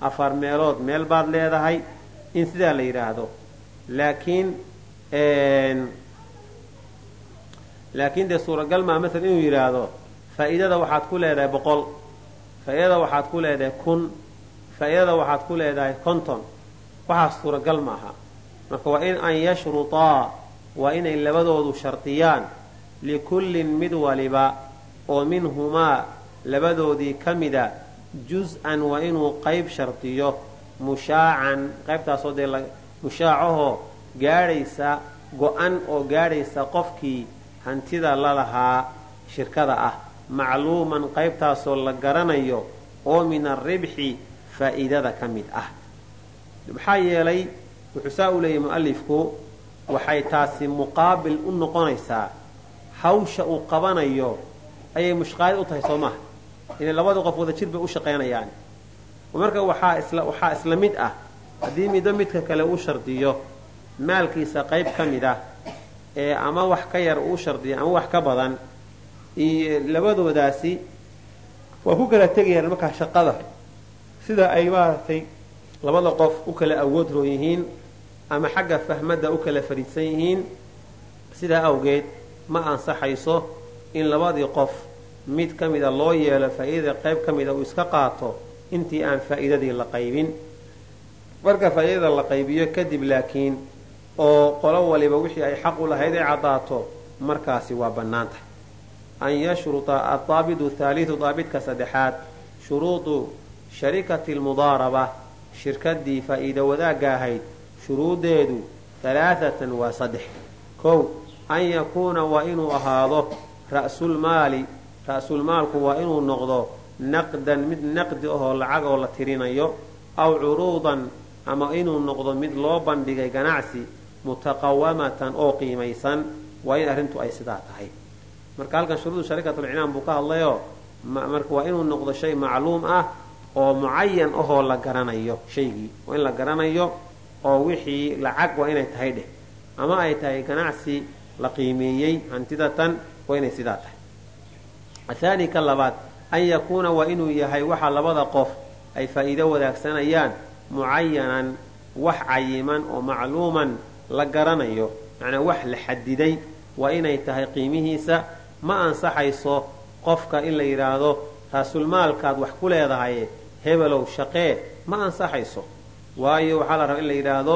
afar meelood meel baad leedahay in sidaa la yidhaahdo laakiin laakiin dee suuragal maa maala inuu yidhaahdo faa'iidada waxaad ku leedahay boqol faa'iidada waxaad ku leedahay kun faa'iidada waxaad ku leedahay konton. Waxaas suuragal maaha marka waa in an yashrutaa waa inay labadoodu shardiyaan likullin mid waliba oo minhumaa labadoodii ka mida jus-an waa inuu qayb shardiyo mushaacan qaybtaasoo dee mushaacahoo gaadhaysa go-an oo gaadhaysa qofkii hantida la lahaa shirkada ah. Macluuman qaybtaasoo la garanayo oo min alribxi faa'iidada ka mid ah. Maxaa yeelay wuxuu saa u leeyahy mu'alifku waxay taasi muqaabil u noqonaysaa hawsha uu qabanayo. Ayay mushqaayad u tahay soo maaha inay labada qof wada jir bay u shaqaynayaan marka waxaa isla mid ah. Haddii midba midka kale uu shardiyo maalkiisa qayb ka mid ah ee ama wax ka yar uu shardiyo ama wax ka badan iyo labadoodaasi waa ku kala tegayaan markaa shaqada. Sida ay maaragtay labada qof u kala awood roon yihiin ama xagga fahmadda u kala fariidsan yihiin sidaa awgeed ma ansaxayso in labadii qof mid ka mida loo yeelo faa'iidada qayb ka mida uu iska qaato intii aan faa'iidadii la qaybin. Marka faa'iidada la qaybiyo kadib laakiin oo qolo waliba wixii ay xaq u lahayd ay caddaato markaasi waa bannaanta an yashruta adaabidu thaalidu daabidka saddexaad shuruudu sharikati almudaaraba shirkadii faa'iido wadaagga ahayd shuruuddeedu halaaatan waa saddex. Kow an yakuuna waa inuu ahaado ra'sulmaali ra'sulmaalku waa inuu noqdo naqdan mid naqdi ahoo lacag oo la tirinayo aw curuudan ama inuu noqdo mid loo bandhigay ganacsi mutaqawamatan oo qiimaysan waa in arrintu ay sidaa tahay. Marka halkan shuruudu sharikatulcinaam buu ka hadlayoo marka waa inuu noqdo shay macluum ah oo mucayan ahoo la garanayo shaygii. Waa in la garanayo oo wixii lacag waa inay tahay dheh. Ama ay tahay ganacsi la qiimeeyey hantidatan waa inay sidaa tahay. Athaani ka labaad an yakuuna waa inuu yahay waxa labada qof ay faa'iido wadaagsanayaan mucayanan wax cayiman oo macluuman la garanayo. Macnaa wax la xadiday waa inay tahay qiimihiisa. Ma ansaxayso qofka in la yidhaahdo raasulmaalkaad wax ku leedahay hebelow shaqee. Ma ansaxayso. Waayo waxaa la rabaa in la yidhaahdo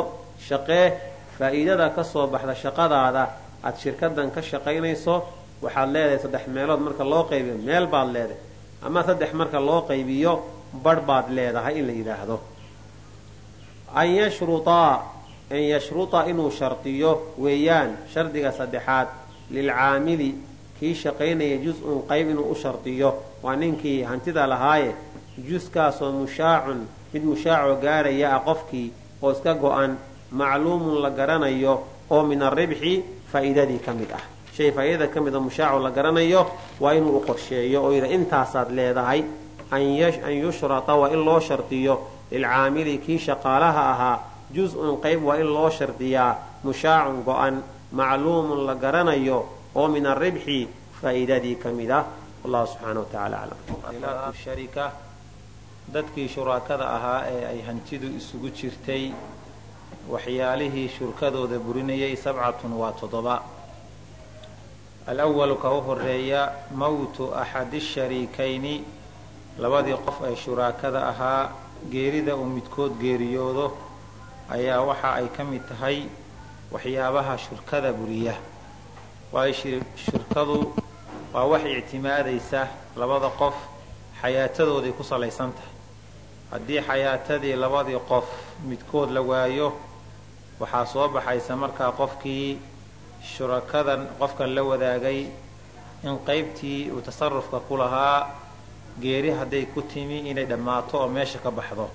shaqee faa'iidada ka soo baxda shaqadaada aad shirkadan ka shaqaynayso waxaad leedahay saddex meelood marka loo qaybiyo meel baad leedahay ama saddex marka loo qaybiyo barh baad leedahay in la yidhaahdo. An yashrutaa an yashruta inuu shardiyo weeyaan shardiga saddexaad lilcaamili kii shaqaynaya jus-un qayb inuu u shardiyo waa ninkii hantida lahaaye juskaasoo mushaacun mid mushaacoo gaaraya ah qofkii oo iska go-an macluumun la garanayo oo min aribxi faa'iidadii ka mid ah shay faa'iidada ka mida mushaaco la garanayo waa inuu u qorsheeyo oo yidha intaasaad leedahay an yushrata waa in loo shardiyo. Lilcaamili kii shaqaalaha ahaa jus-un qayb waa in loo shardiyaa. Mushaacun go-an macluumun la garanayo oo min aribxi faa'iidadii ka mid ah. Wallahu subxaana wa tacala aclam. Dadkii shuraakada ahaa ee ay hantidu isugu jirtay waxyaalihii shurkadooda burinayay sabcatun waa toddoba alawalu ka u horreeya mawtu axadi shariikayni labadii qof ay shuraakada ahaa geerida uu midkood geeriyoodo ayaa waxa ay ka mid tahay waxyaabaha shurkada buriya waayo shirkadu waa wax ictimaadaysa labada qof xayaatadooday ku salaysan tahay. Haddii xayaatadii labadii qof midkood la waayo waxaa soo baxaysa markaa qofkii shurakadan qofkan la wadaagay in qaybtii uu tasarufka ku lahaa geeri hadday ku timi inay dhammaato oo meesha ka baxdo.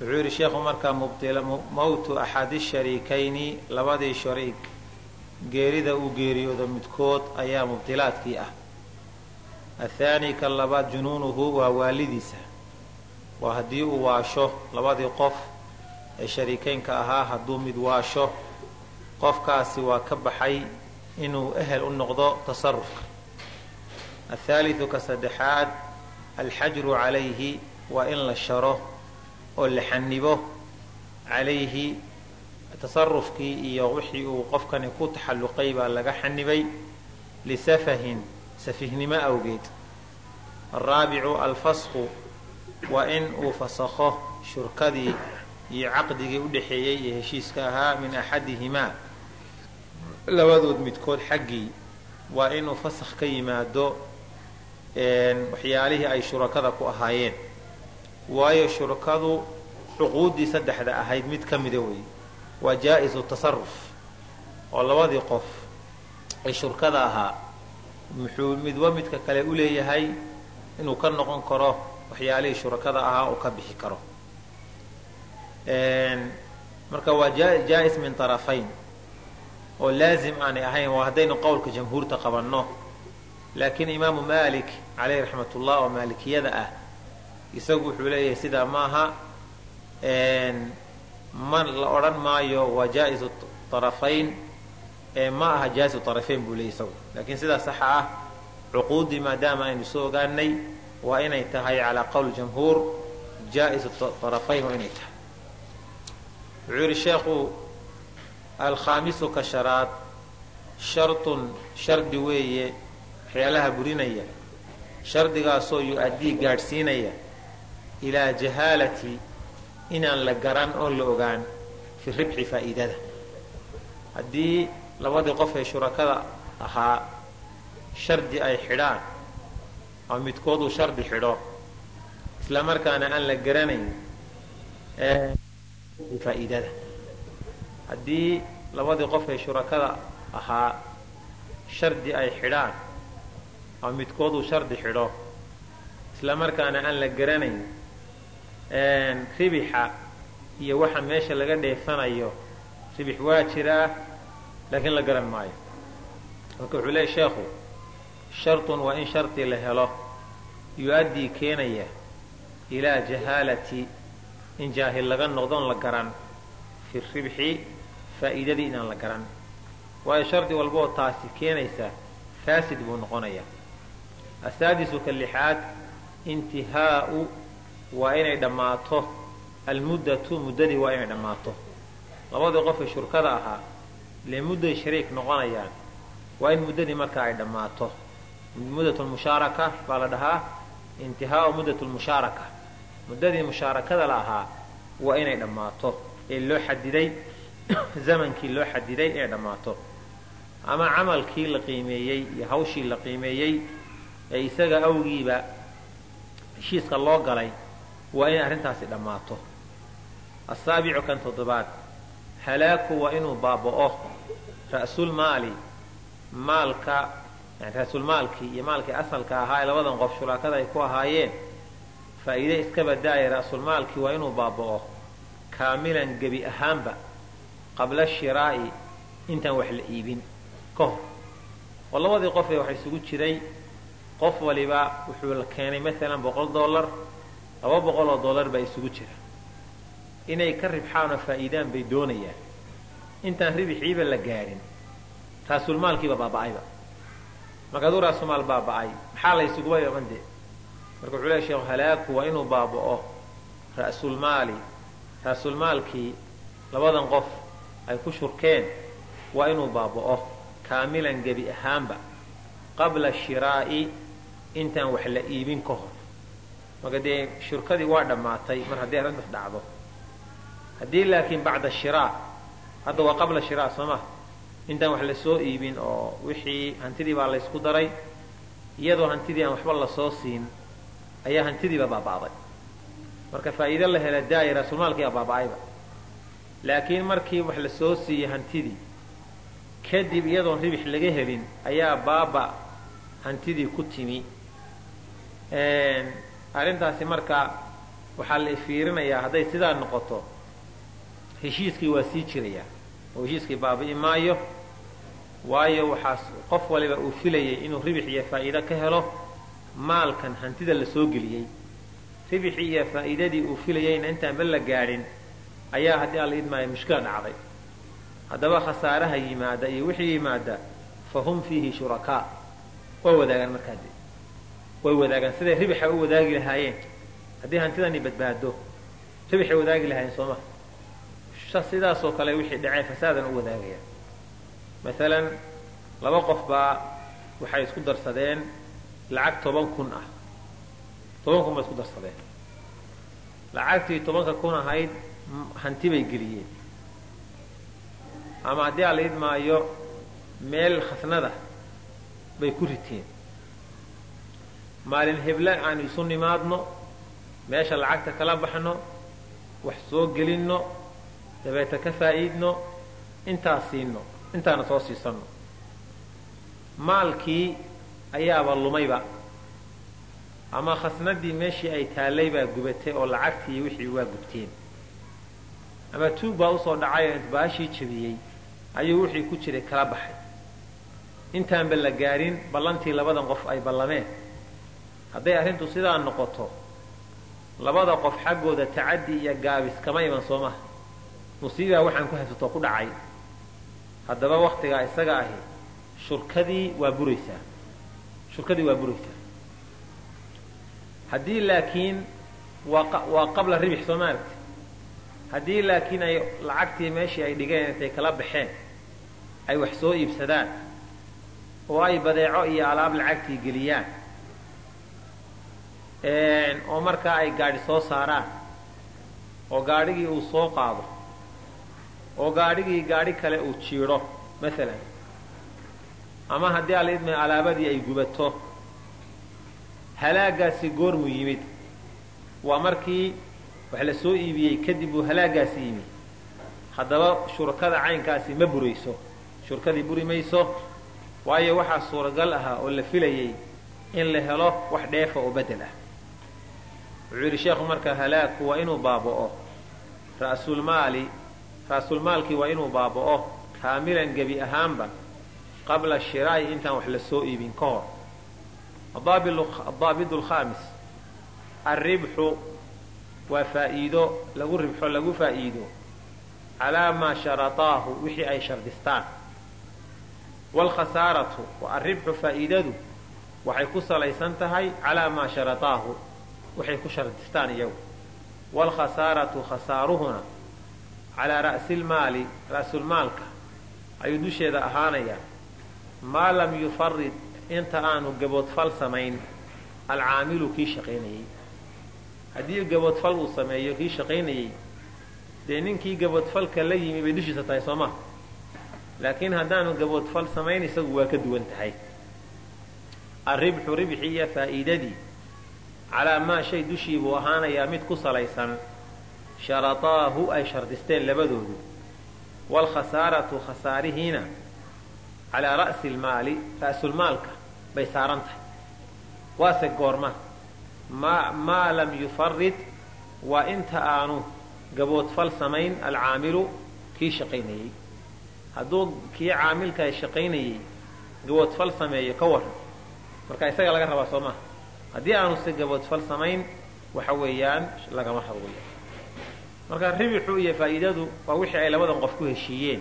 Wuxuu yidhi sheekhu markaa mawtu axadi shariikayni labadii shariik geerida uu geeriyoodo midkood ayaa mubtilaadkii ah. Athaani ka labaad junuunuhu waa waalidiisa. Waa haddii uu waasho labadii qof ee shariikeynka ahaa hadduu mid waasho qofkaasi waa ka baxay inuu ehel u noqdo tasarufka athaalidu ka saddexaad alxajru calayhi waa in la sharo oo la xanibo calayhi tasarufkii iyo wixii uu qofkani ku taxalluqay baa laga xanibay lisafahin safihnimo awgeed. Araabicu alfasqu waa in uu fasakho shurkadii iyo caqdigii u dhexeeyey ee heshiiska ahaa min axadihimaa labadood midkood xaggii waa inuu fasakh ka yimaado waxyaalihii ay shurakada ku ahaayeen. Waayo shurakadu cuquuddii saddexda ahayd mid ka mida weeye. Waa jaa-isu tasaruf oo labadii qof ay shurkada ahaa. Muxuu midba midka kale u leeyahay inuu ka noqon karo waxyaalihii shurakada ahaa uu ka bixi karo marka waa jaa-is min tarafayn. Oo laazim aanay ahayn waa haddaynu qowlka jamhuurta qabanno. Laakiin imaamu malik caleyh raxmat ullah oo maalikiyada ah isagu wuxuu leeyahay sidaa maaha ma la odhan maayo waa jaa-isu tarafayn ma aha jaa-isu tarafayn buu leeyay isagu. Laakiin sidaa saxa ah cuquuddii maadaama aynu soo ogaanay waa inay tahay calaa qowl jamhuur jaa-isu tarafayn waa inay tahay wuxuu yidhi sheekhu alkhaamisu ka sharaad shartun shardi weeye waxyaalaha burinaya shardigaasoo yu-addii gaadhsiinaya ilaa jahaalati inaan la garan oon la ogaan fi ribxi faa'iidada. Haddii labadii qof ee shurakada ahaa shardi ay xidhaan ama midkooduu shardi xidho isla markaana aan la garanayn faa'iidada. Haddii labadii qof ee shurakada ahaa shardi ay xidhaan ama midkooduu shardi xidho isla markaana aan la garanayn ribixa iyo waxa meesha laga dheefanayo ribix waa jiraa laakiin la garan maayo. Marka wuxuu leeyay sheekhu shartun waa in shardi la helo yu-addii keenaya ilaa jahaalati in jaahil laga noqdoon la garan fi ribxi faa'iidadii inaan la garan waayo shardi walbaoo taasi keenaysa faasid buu noqonayaa asaadisu ka lixaad intihaau waa inay dhammaato almuddatu muddadii waa inay dhammaato. Labadii qofay shurkada ahaa mudday shariik noqonayaan waa in muddadii markaa ay dhammaato. Muddat lmushaaraka baa la dhahaa intihaau muddat lmushaaraka muddadii mushaarakada la ahaa waa inay dhammaato. Ee loo xadiday zamankii loo xadiday inay dhammaato. Ama camalkii la qiimeeyey iyo hawshii la qiimeeyey ee isaga awgiiba heshiiska loo galay waa inay arrintaasi dhammaato. Asaabicu kan toddobaad halaaku waa inuu baaba'o ra'sulmaali maalka yani ra'sulmaalkii iyo maalkii asalka ahaa ee labadan qof shuraakada ay ku ahaayeen faa'iide iska badaaya ra'sulmaalkii waa inuu baaba'o kaamilan gebi ahaanba qabla shiraa'i intaan wax la iibin. Ka hor oo labadii qof ee waxa isugu jiray qof waliba wuxuu la keenay maalan boqol dollar laba boqol oo dollar baa isugu jira. Inay ka ribxaanoo faa'iidaan bay doonayaan. Intaan ribixiiba la gaadhin raasulmaalkiiba baaba'ayba. Markaaduu raasumaal baaba'ay maxaa la ysuguba yaban dee marka wuxuu leey sheekhu halaaku waa inuu baaba'o ra'sulmaali. Raasulmaalkii labadan qof ay ku shurkeen waa inuu baaba'o kaamilan gebi ahaanba qabla shiraa'i intaan wax la iibin ka hor. Marka dee shurkadii waa dhammaatay mar haddii arrintaas dhacdo. Haddii laakiin bacda shiraa hadda waa qabla shiraa soo intaan wax la soo iibin oo wixii hantidii baa laysku daray iyadoo hantidii aan waxba la soo siin ayaa hantidiiba baaba'day marka faa'iido la hela daaya raasulmaalkiiba baaba'ayba laakiin markii wax la soo siiyey hantidii kadib iyadoon ribix laga helin ayaa baaba hantidii ku timi. Arrintaasi marka waxaa la fiirinayaa hadday sidaa noqoto heshiiskii waa sii jirayaa oo heshiiskii baabi'i maayo waayo waxaa qof waliba uu filayay inuu ribix iyo faa'iido ka helo maalkan hantida la soo geliyey. Ribixii iyo faa'iidadii uu filayayna intaanba la gaadhin ayaa haddii alla idmaayo mushkila dhacday. Haddaba khasaaraha yimaada iyo wixii yimaada fa hum fiihi shurakaa way wadaagaan markaa de way wadaagaan siday ribixa u wadaagi lahaayeen. Haddii hantidani badbaado ribixay wadaagi lahaayeen sooma sidaasoo kale wixii dhacee fasaadan u wadaagayaan. Maalan laba qof baa waxay isku darsadeen lacag toban kun ah. Toban kun bay isku darsadeen. Lacagtii tobanka kun ahayd hanti bay geliyeen. Ama haddii ala idmaayo meel khasnada bay ku riteen. Maalin heble aanu isu nimaadno meesha lacagta kala baxno wax soo gelinno dabeeta ka faa'iidno intaa siino intaana soo siisanno. Maalkii ayaaba lumayba. Ama khasnadii meeshii ay taallay baa gubatay oo lacagtii wixii waa gubteen. Ama tuug baa u soo dhacay oo intbaashii jabiyey ayuu wixii ku jiray kala baxay. Intaanba la gaadhin ballantii labadan qof ay ballameen. Hadday arrintu sidaa noqoto labada qof xaggooda tacaddi iyo gaabis kama iman soo maha. Musiibaa waxaan ku haysatoo ku dhacay. Haddaba waktigaa isaga ahi shurkadii waa buraysaa shurkadii waa buraysaa haddii laakiin waa qabla ribix soo ma haddii laakiin ay lacagtii meeshii ay dhigeen intay kala baxeen ay wax soo iibsadaan oo ay badeeco iyo alaab lacagtii geliyaan oo markaa ay gaadhi soo saaraan oo gaadhigii uu soo qaado oo gaadhigii gaadhi kale uu jiidho maalan ama haddii alla idmay alaabadii ay gubato halaagaasi goormuu yimid. Waa markii wax la soo iibiyey kadib uu halaagaasi yimid haddaba shurkada caynkaasi ma burayso. Shurkadii buri mayso. Waayo waxaa suuragal ahaa oo la filayay in la helo wax dheefa oo bedel ah. Wuxuu yidhi sheekhu marka halaagku waa inuu baaba'o ra'sulmaali ra'sulmaalkii waa inuu baaba'o kaamilan gebi ahaanba qabla shiraa'i intaan wax la soo iibin ka hor. Adaabidu alkhaamis alribxu waa faa'iido lagu ribxo lagu faa'iido calaa maa sharataahu wixii ay shardistaan waalkhasaaratu alribxu faa'iidadu waxay ku salaysan tahay calaa maa sharataahu waxay ku shardistaan iyagu. Waalkhasaaratu khasaaruhuna calaa ra'silmaali ra'sulmaalka ayuu dusheeda ahaanayaa maa lam yufarid inta aanu gaboodfal samayn alcaamilu kii shaqaynayey haddii gaboodfal uu sameeyo kii shaqaynayey dee ninkii gaboodfalka la yimi bay dushiisa tahay soo ma? Laakiin haddaanu gaboodfal samayn isagu waa ka duwan tahay. Alribxu ribxi iyo faa'iidadii calaa maa shay dushii buu ahaanayaa mid ku salaysan sharataahu ay shardisteen labadoodu. Waalkhasaaratu khasaarihiina calaa ra'si lmaali ra'sulmaalka bay saaran tahay waase goorma maa lam yufarid waa inta aanu gaboodfal samayn alcaamilu kii shaqaynayey hadduu kii caamilka shaqaynayey gaboodfal sameeyo ka waran marka isaga laga rabaa soo maha haddii aanu se gaboodfal samayn waxa weeyaan lagama hadlayo marka ribixu iyo faa'iidadu waa wixii ay labadan qof ku heshiiyeen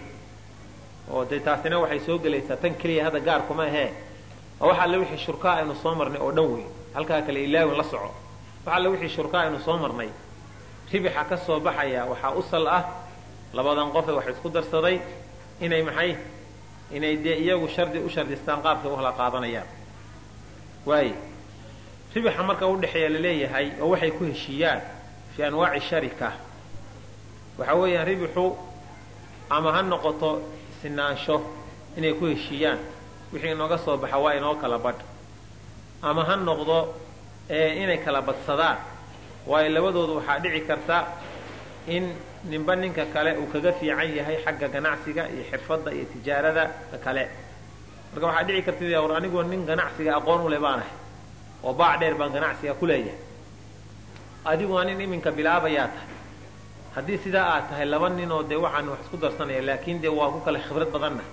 oo dee taasina waxay soo gelaysaa tan keliya hadda gaarkuma ahee. Oo waxa alle wixii shurkaa aynu soo marnay oo dhan weyn. Halkaa kale ilaawin la soco. Waxa alle wixii shurkaa aynu soo marnay. Ribixa ka soo baxaya waxaa u sal ah. Labadan qofe wax isku darsaday. Inay maxay? Inay dee iyagu shardi u shardistaan qaabkay u hala qaadanayaan. Waaye ribixa marka udhexeeya la leeyahay oo waxay ku heshiiyaan fii anwaaci sharika. Waxa weeyaan ribixu ama ha noqoto sinaansho inay ku heshiiyaan wixii inooga soo baxa waa inoo kala badh ama ha noqdo inay kala badsadaan waayo labadoodu waxaa dhici karta in ninba ninka kale uu kaga fiican yahay xagga ganacsiga iyo xirfadda iyo tijaarada ka kale. Marka waxaa dhici karta war anigoo nin ganacsiga aqoon u leh baan ahay oo baac dheer baan ganacsiga ku leeyahay. Adigua nin iminka bilaabayaa tahay haddii sidaa aad tahay laba ninoo dee waxaan wax isku darsanaya laakiin dee waa ku kale khibrad badanna.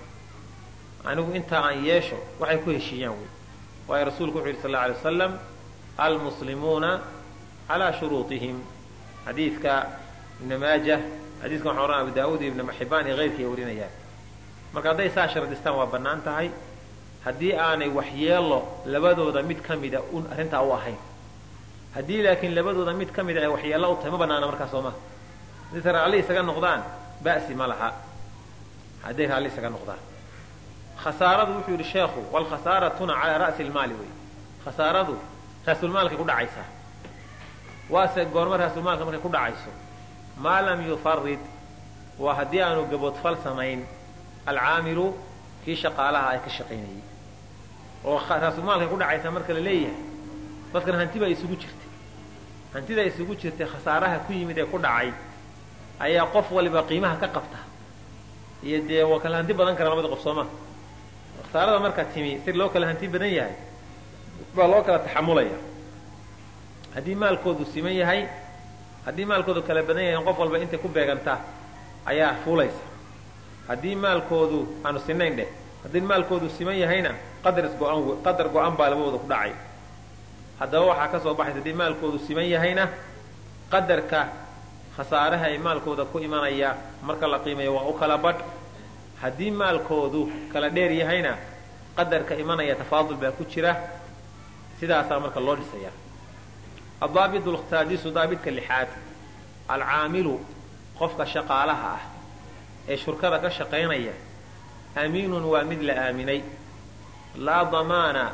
Anigu intaa aan yeesho waxay ku heshiiyaan wey. Waayo rasuulku wuxu yidhi sal alay wasalam almuslimuuna calaa shuruuطihim xadiidka ibna maajah xadiiskan waxa ohan abu daawuud iyo ibna xibaan iyo keyrkii ay warinayaan. Marka hadday saa shardistaan waa bannaan tahay. Haddii aanay waxyeelo labadooda mid ka mida un arrintaa u ahayn. Haddii laakiin labadooda mid ka mida ay waxyeello u tahay ma bannaana markaa soo maha hadday raalli isaga noqdaan ba'si ma laha. Hadday raalli isaga noqdaan. Khasaaradu wuxuu yidhi sheekhu walkhasaaratuna calaa ra'si lmaali wey. Khasaaradu raasulmaalkay ku dhacaysaa waase goormo raasulmaalka markay ku dhacayso. Maa lam yufarid waa haddii aanu gaboodfal samayn alcaamilu kii shaqaalaha ay ka shaqaynayey oo raasulmaalkay ku dhacaysaa marka la leeyahay. Dadkan hanti baa isugu jirtay. Hantida isugu jirtay khasaaraha ku yimid ee ku dhacay ayaa qof waliba qiimaha ka qabta. Iyo dee waa kala hanti badan kara labada qof soo maa khasaarada marka timi si loo kala hanti badan yahay baa loo kala taxamulaya. Haddii maalkoodu siman yahay haddii maalkoodu kala badan yahay qof walba intay ku beegantaa ayaa fuulaysa. Haddii maalkoodu aanu sinayn dheh haddii maalkoodu siman yahayna qadar go-an baa labadooda ku dhacay. Haddaba waxaa ka soo baxaysa haddii maalkoodu siman yahayna qadarka khasaaraha ay maalkooda ku imanaya marka la qiimayo waa u kala badh. Haddii maalkoodu kala dheer yahayna qadarka imanaya tafaadul baa ku jira. Sidaasaa marka loo dhisaya. Addaabit lsaadisu daabidka lixaad. Alcaamilu qofka shaqaalaha ah ee shurkada ka shaqaynaya amiinun waa mid la aaminay. Laa damaana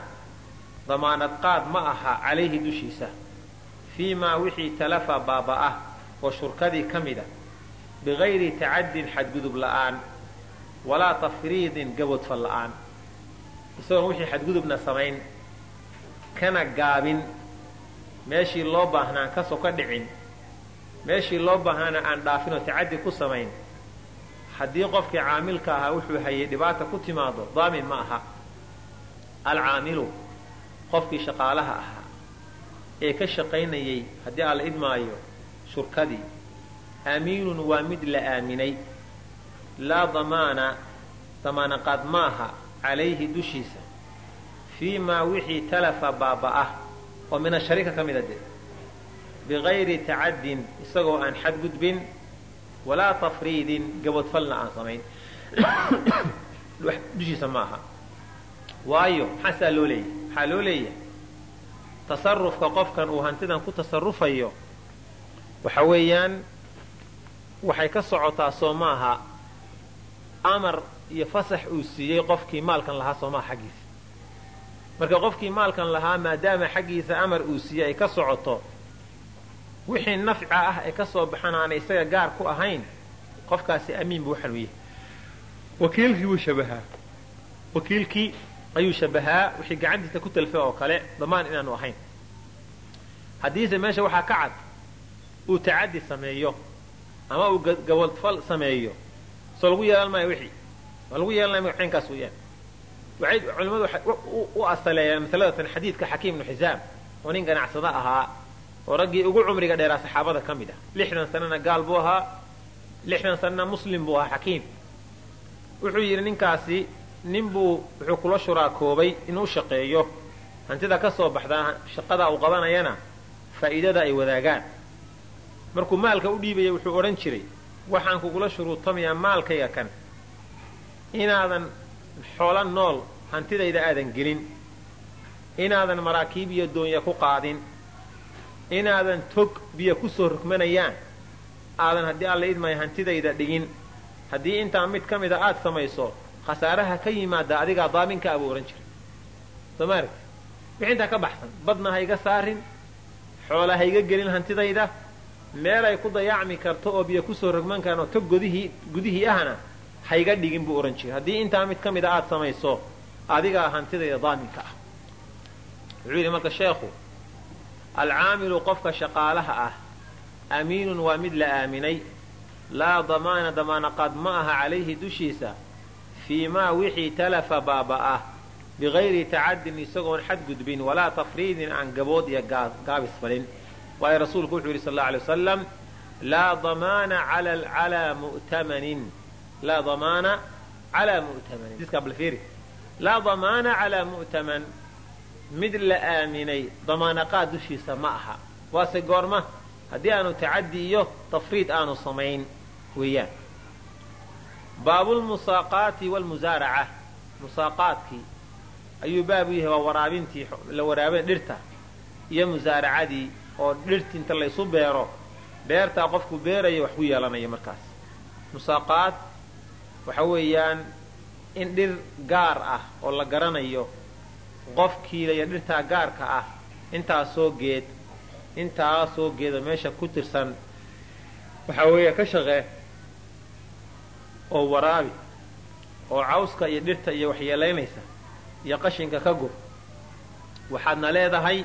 damaanad qaad ma aha calayhi dushiisa. Fii maa wixii talafa baaba'ah oo shurkadii ka mida bigayri tacaddin xadgudub la'aan walaa tafriidin gabodfal la'aan. Isagoon wixii xadgudubna samayn kana gaabin. Meeshii loo baahnaan ka soo ka dhicin meeshii loo baahnaana aan dhaafin oo tacaddi ku samayn haddii qofkii caamilka ahaa wuxuu hayay dhibaata ku timaado daamin ma aha. Alcaamilu qofkii shaqaalaha ahaa ee ka shaqaynayay haddii aan la idmaayo shurkadii amiinun waa mid la aaminay. Laa damaana damaanaqaad maaha calayhi dushiisa. Fii maa wixii talafa baaba'ah oo min asharika ka mida dee. Bigayri tacaddin isagoo aan xadgudbin walaa tafriidin gabodfalna aan samayn. Dushiisa ma aha waayo maxaasaa loo leeyahay? Maxaa loo leeyahay? Tasarufka qofkan uu hantidan ku tasarufayo waxa weeyaan waxay ka socotaa soo maaha amar iyo fasax uu siiyey qofkii maalkan lahaa soo xaggiisa marka qofkii maalkan lahaa maadaama xaggiisa amar uu siiyey ay ka socoto wixii nafca ah ee ka soo baxan aanay isaga gaar ku ahayn qofkaasi amiin buu yahay wakiilkii wuu shabahaa. Wakiilkii ayuu shabahaa wixii gacantiisa ku talfe oo kale damaan inaanu ahayn. Haddiise meesha waxaa ka cad uu tacaddi sameeyo ama uu gabodfal sameeyo. Soo lagu yeelan maayo wixii. Waa lagu yeelanaya magacaynkaas weeyaan. Waxay culimmadu waxay u asaleeyaan masaladatan xadiidka xakiim ibnu xisaam oo nin ganacsado ahaa oo raggii ugu cumriga dheeraa saxaabada ka mid ah. Lixdan sanana gaal buu ahaa lixdan sanana muslim buu ahaa xakiim. Wuxuu yidhi ninkaasi nin buu wuxuu kula shuraakoobay inuu shaqeeyo. Hantida ka soo baxdaa shaqada uu qabanayana faa'iidada ay wadaagaan markuu maalka u dhiibaya wuxuu odhan jiray waxaan kugula shuruutamayaa maalkayga kan. Inaadan xoolo nool hantidayda aadan gelin. Inaadan maraakiib iyo doonya ku qaadin. Inaadan tog biyo ku soo rugmanayaan aadan haddii alla idmaya hantidayda dhigin. Haddii intaa mid ka mida aad samayso khasaaraha ka yimaada adigaa daaminka abuu odhan jiray. Soo maaragti wix intaa ka baxsan. Badna ha iga saarin. Xoola ha iga gelin hantidayda meelay ku dayaacmi karto oo biyo ku soo rogman karaan oo tog godihii gudihii ahna ha iga dhigin buu odhan jiray. Haddii intaa mid ka mida aad samayso adigaa hantidayda daaminka ah. Wuxuu yidhi marka sheekhu alcaamilu qofka shaqaalaha ah amiinun waa mid la aaminay. Laa damaana damaanaqaad ma aha calayhi dushiisa. Fii maa wixii talafa baaba'ah bigayri tacaddin isagoon xadgudbin. Walaa tafriidin aan gabood iyo gaabis falin waayo rasuulku wuxuu yidhi sal alla alay wasalam laa damaana calaa mu'tamanin. Laa damaana calaa mu'tamanin. Laa damaana calaa mu'taman. Mid la aaminay damaanaqaad dushiisa ma aha. Waase goorma haddii aanu tacaddi iyo tafriid aanu samayn weeyaan. Baabulmusaaqaati waalmusaaraca musaaqaadkii ayuu baab u yahay waa waraabintii la waraabin dhirta iyo musaaracadii oo dhirti inta laysu beero beertaa qofku beeraya wax ku yeelanaya markaas. Musaaqaad waxa weeyaan in dhir gaar ah oo la garanayo qofkiilaya dhirtaa gaarka ah intaasoo geed intaasoo geeda meesha ku tirsan waxaa weeya ka shaqee oo waraabi oo cawska iyo dhirta iyo waxyeelaynaysa iyo qashinka ka gur waxaadna leedahay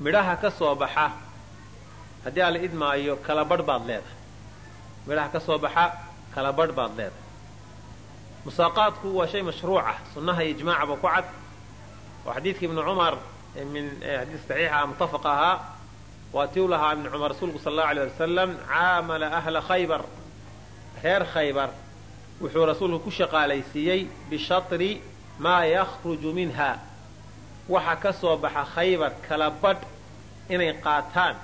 midhaha ka soo baxa. Haddii aan la idmaayo kala badh baad leedahay. Midhaha ka soo baxa kala badh baad leedahay. Musaaqaadku waa shay mashruuca sunnaha iyo ijmaacaba ku cad. Oo xadiidka ibnu cumar min xadiis saxiixa mutafaq ahaa. Waa lahaa ibnu cumar rasuulku sal allahu alay wasalam caamala ahla khaybar. Reer khaybar. Wuxuu rasuulku ku shaqaalaysiiyey bishatri maa yakhruju minha waxa ka soo baxa khaybar kala badh inay qaataan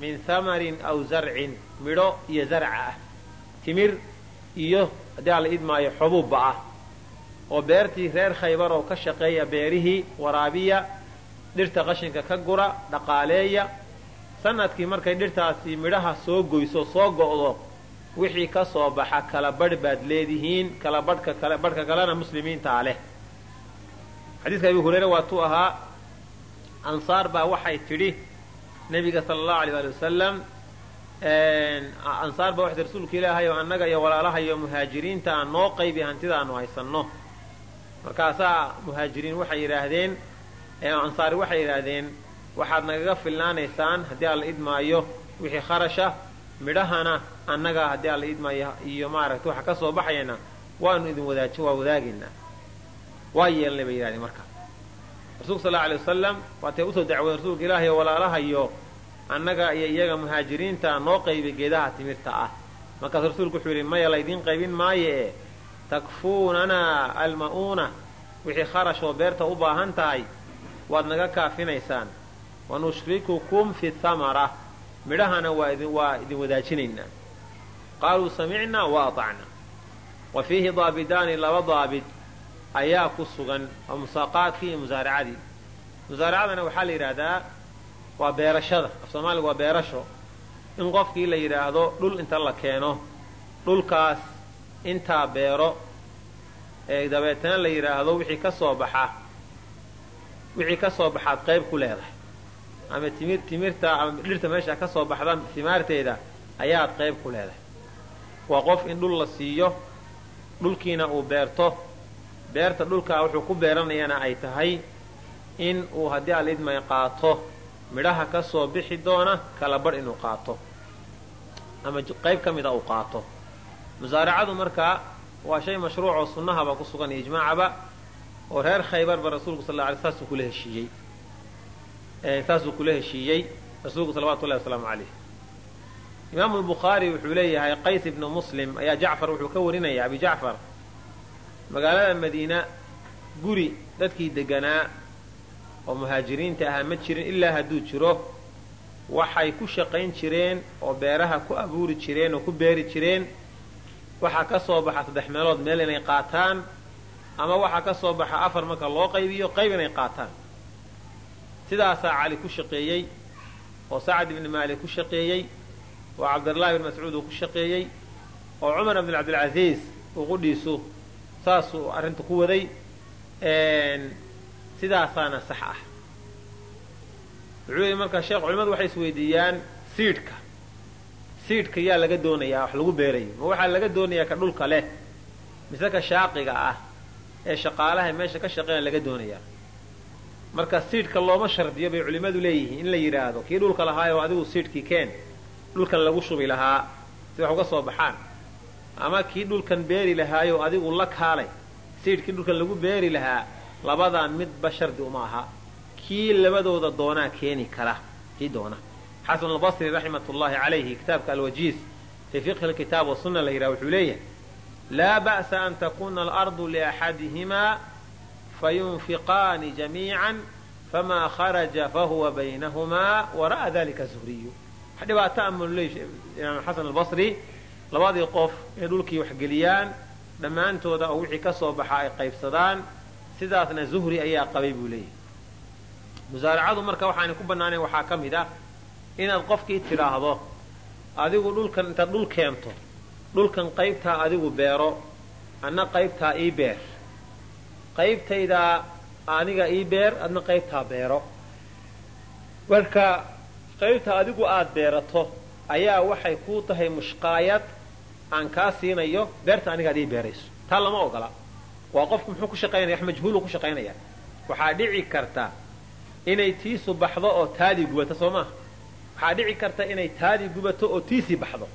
min hamarin aw zarcin midho iyo zarca ah. Timir iyo haddii ala idmaayo xubuubba ah oo beertii reer khaybar oo ka shaqeeya beerihii waraabiya dhirta qashinka ka gura dhaqaaleeya sannadkii markay dhirtaasi midhaha soo goyso soo go'do wixii ka soo baxa kala badh baad leedihiin kala badhka kale badhka kalena muslimiintaa leh xadiiska abi hureyre waatuu ahaa ansaar baa waxay tidhi nebiga sala allahu alay ali wasalam ansaar baa waxay rasuulka ilaahay oo annaga iyo walaalaha iyo muhaajiriinta aan noo qaybi hantida aanu haysanno. Markaasaa muhaajiriin waxay yidhaahdeen ansaari waxay yidhaahdeen waxaad nagaga filnaanaysaan haddii alla idmaayo wixii kharasha midhahana annaga haddii alla idmaayo iyo maaragta waxa ka soo baxayana waanu idin waa wadaagaynaa waa yeelnay bay yidhahdeen marka rasuulka sal alay wasalam waatay u soo dacwooden rasuulka ilaahay oo walaalahayo annaga iyo iyaga muhaajiriinta noo qaybay geedaha timirta ah. Markaas rasuulku wuxuu yidhi maya laydiin qaybin maaye. E takfuunanaa alma'uuna. Wixii kharash oo beerta u baahan tahay waad naga kaafinaysaan. Wa nushrikukum fi thamara. Midhahana waa idin wadaajinaynaa. Qaaluu samicnaa wa aطacnaa wa fiihi daabidaani laba daabid ayaa ku sugan oo musaaqaadkii iyo musaaracadii. Musaaracadana waxaa la yidhaahdaa waa beerashada. Af soomaaliga waa beerasho. In qofkii la yidhaahdo dhul inta la keeno dhulkaas intaa beero ee dabeetana la yidhaahdo wixii ka soo baxa wixii ka soo baxaad qayb ku leedahay. Ama timir timirta ama dhirta meesha ka soo baxda timaarteeda ayaad qayb ku leedahay. Waa qof in dhul la siiyo dhulkiina uu beerto beerta dhulkaa wuxuu ku beeranayana ay tahay in uu haddii alidmay qaato midhaha ka soo bixi doona kala badh inuu qaato. Ama qayb ka mida uu qaato. Musaaracadu markaa waa shay mashruuc oo sunnahaba ku sugan iyo ijmaacaba oo reer khaybarba rasuulku sal alay saasuu kula heshiiyey. Saasuu kula heshiiyey rasuulku salawatu llahi wasalaamu calayh. Imaamu lbukhaari wuxuu leeyahay qays ibnu muslim ayaa jacfar wuxuu ka warinaya abi jacfar magaalada madiina guri dadkii deganaa oo muhaajiriinta ahaa ma jirin ilaa hadduu jiro. Waxay ku shaqayn jireen oo beeraha ku abuuri jireen oo ku beeri jireen. Waxaa ka soo baxa saddex meelood meel inay qaataan ama waxaa ka soo baxa afar marka loo qaybiyo qayb inay qaataan. Sidaasaa cali ku shaqeeyey oo sacad ibni maalik ku shaqeeyey oo cabdillahi ibn mascuud uu ku shaqeeyey oo cumar ibn cabdilcasiis uu qudhiisu saasuu arrinta ku waday sidaasaana sax ah. Wuxuu yidhi marka sheekh culimmadu waxay isweydiiyaan siidhka. Siidhka yaa laga doonayaa wax lagu beerayo ma waxaa laga doonayaa ka dhulka leh mise ka shaaqiga ah ee shaqaalaha meesha ka shaqeeyan laga doonayaa? Marka siidhka looma shardiyo bay culimmadu leeyihiin in la yidhaahdo kii dhulka lahaayoo adigu siidhkii keen dhulkan lagu shubi lahaa si wax uga soo baxaan ama kii dhulkan beeri lahaayoo adigu la kaalay. Siidhkii dhulkan lagu beeri lahaa labadan midba shardi uma aha. Kii labadooda doonaa keeni kara. Kii doona. Xasan albasri raximat ullahi calayhi kitaabka alwajiis fii fiqhi lkitaab wasunna la yidhaha wuxuu leeyahay laa ba'sa an takuna alardu liaxadihimaa fayunfiqaani jamiican famaa kharaja fahuwa baynahumaa wara'a dalika zuhriyu. Wax amanu leey imaam xasan albasri labadii qof inay dhulkii waxgeliyaan dhammaantooda oo wixii ka soo baxa ay qaybsadaan sidaasna zuhri ayaa qabay buu leeyahay. Musaaracadu marka waxaanay ku bannaanayn waxaa ka mid ah inaad qofkii tidhaahdo adigu dhulkan intaad dhul keento dhulkan qaybtaa adigu beero adna qaybtaa ii beer. Qaybtaydaa aniga ii beer adna qaybtaa beero. Marka qaybta adigu aad beerato ayaa waxay kuu tahay mushqaayad aan kaa siinayo beerta aniga ad ii beerayso. Taa lama ogola waa qofku muxuu ku shaqaynaya wax majhuulu ku shaqaynaya. Waxaa dhici karta inay tiisu baxdo oo taadii gubato soo maaha waxaa dhici karta inay taadii gubato oo tiisii baxdo.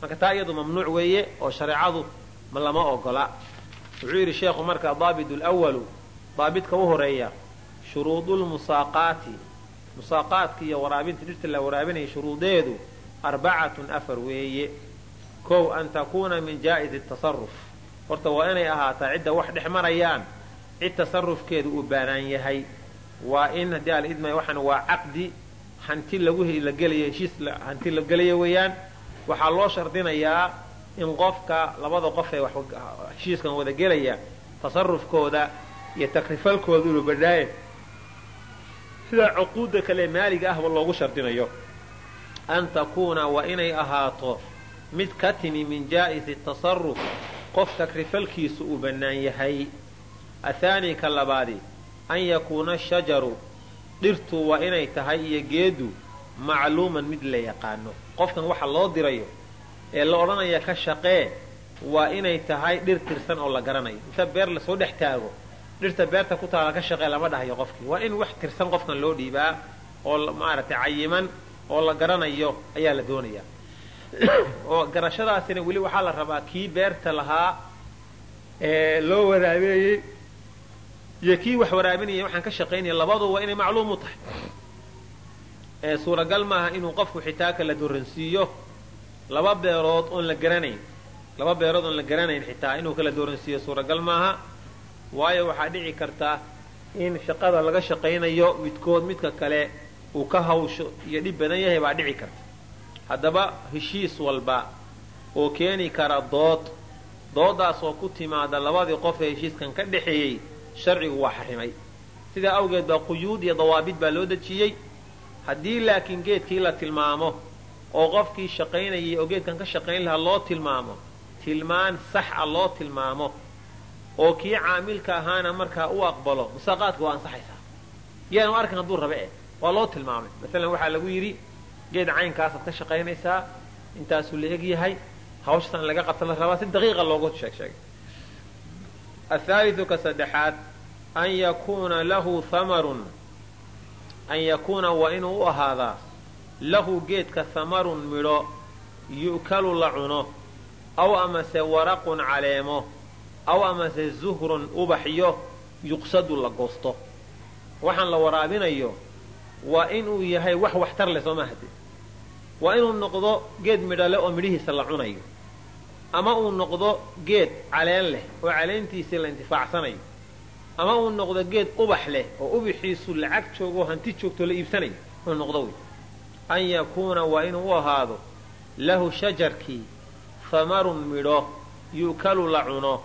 Marka taa iyadu mamnuuc weeye oo shareecadu ma lama ogola wuxuu yidhi sheekhu marka daabit lwalu daabidka u horreeya shuruudulmusaaqaati musaaqaadka iyo waraabinta dhirta la waraabinaya shuruudeedu arbacatun afar weeye kow an takuuna min jaa'izi tasaruf horta waa inay ahaataa cidda wax dhex marayaan. Cid tasarufkeedu uu baanaan yahay. Waa in haddii alidmay waxaan waa caqdi. Hanti lagu la gelaya heshiis hanti la gelaya weeyaan. Waxaa loo shardinayaa in qofka labada qof ee heshiiskan wada gelaya tasarufkooda iyo takrifalkooda inuu badhaaye sida cuquudda kale maaliga ahba loogu shardinayo. An takuuna waa inay ahaato mid ka timi min jaa'isi tasaruf qof takrifalkiisu uu bannaan yahay. Athaani ka labaadi an yakuuna shajaru dhirtu waa inay tahay iyo geedu macluuman mid la yaqaano. Qofkan waxa loo dirayo ee la odhanaya ka shaqee waa inay tahay dhir tirsan oo la garanayo. Inta beer la soo dhex taago dhirta beerta ku taala ka shaqee lama dhahayo qofkii. Waa in wax tirsan qofkan loo dhiibaa oo maaragtay cayiman oo la garanayo ayaa la doonayaa oo garashadaasina weli waxaa la rabaa kii beerta lahaa ee loo waraabeeyey iyo kii wax waraabinaya waxaan ka shaqaynaya labadu waa inay macluum u tahay. Ee suuragal maaha inuu qofku xitaa kala dooransiiyo laba beerood oon la garanayn laba beerood oon la garanayn xitaa inuu kala dooransiiyo suuragal maaha waayo waxaa dhici karta in shaqada laga shaqaynayo midkood midka kale uu ka hawsho iyo dhib badan yahay baa dhici karta haddaba heshiis walba oo keeni kara dood doodaas oo ku timaada labadii qof ee heshiiskan ka dhexeeyey sharcigu waa xarimay. Sidaa awgeed baa quyuud iyo dawaabid baa loo dejiyey. Haddii laakiin geedkii la tilmaamo oo qofkii shaqaynayay oo geedkan ka shaqayn lahaa loo tilmaamo tilmaan sax a loo tilmaamo oo kii caamilka ahaana markaa u aqbalo musaaqaadka waa ansaxaysaa. Yaanu arkan hadduu rabe eh waa loo tilmaamay. Maalan waxaa lagu yidhi geed caynkaasaad ka shaqaynaysaa intaasuu la eg yahay hawshatan laga qabtan la rabaa si daqiiqa loogu sheeg sheegay athaaliu ka saddexaad an yakuuna lahu hamarun an yakuuna waa inuu u ahaadaa lahu geedka hamarun midho yu'kalu la cuno aw amase waraqun caleemo aw amase zuhrun ubaxyo yuqsadu la goosto. Waxaan la waraabinayo waa inuu yahay wax waxtar leh soo mahade waa inuu noqdo geed midho leh oo midhihiisa la cunayo. Ama uu noqdo geed caleen leh oo caleentiisii la intifaacsanayo ama uu noqdo geed ubax leh oo ubaxiisu lacag joogo hanti joogto la iibsanayo inuu noqdo wey an yakuuna waa inuu u ahaado lahu shajarkii hamarun midho yu'kalu la cuno.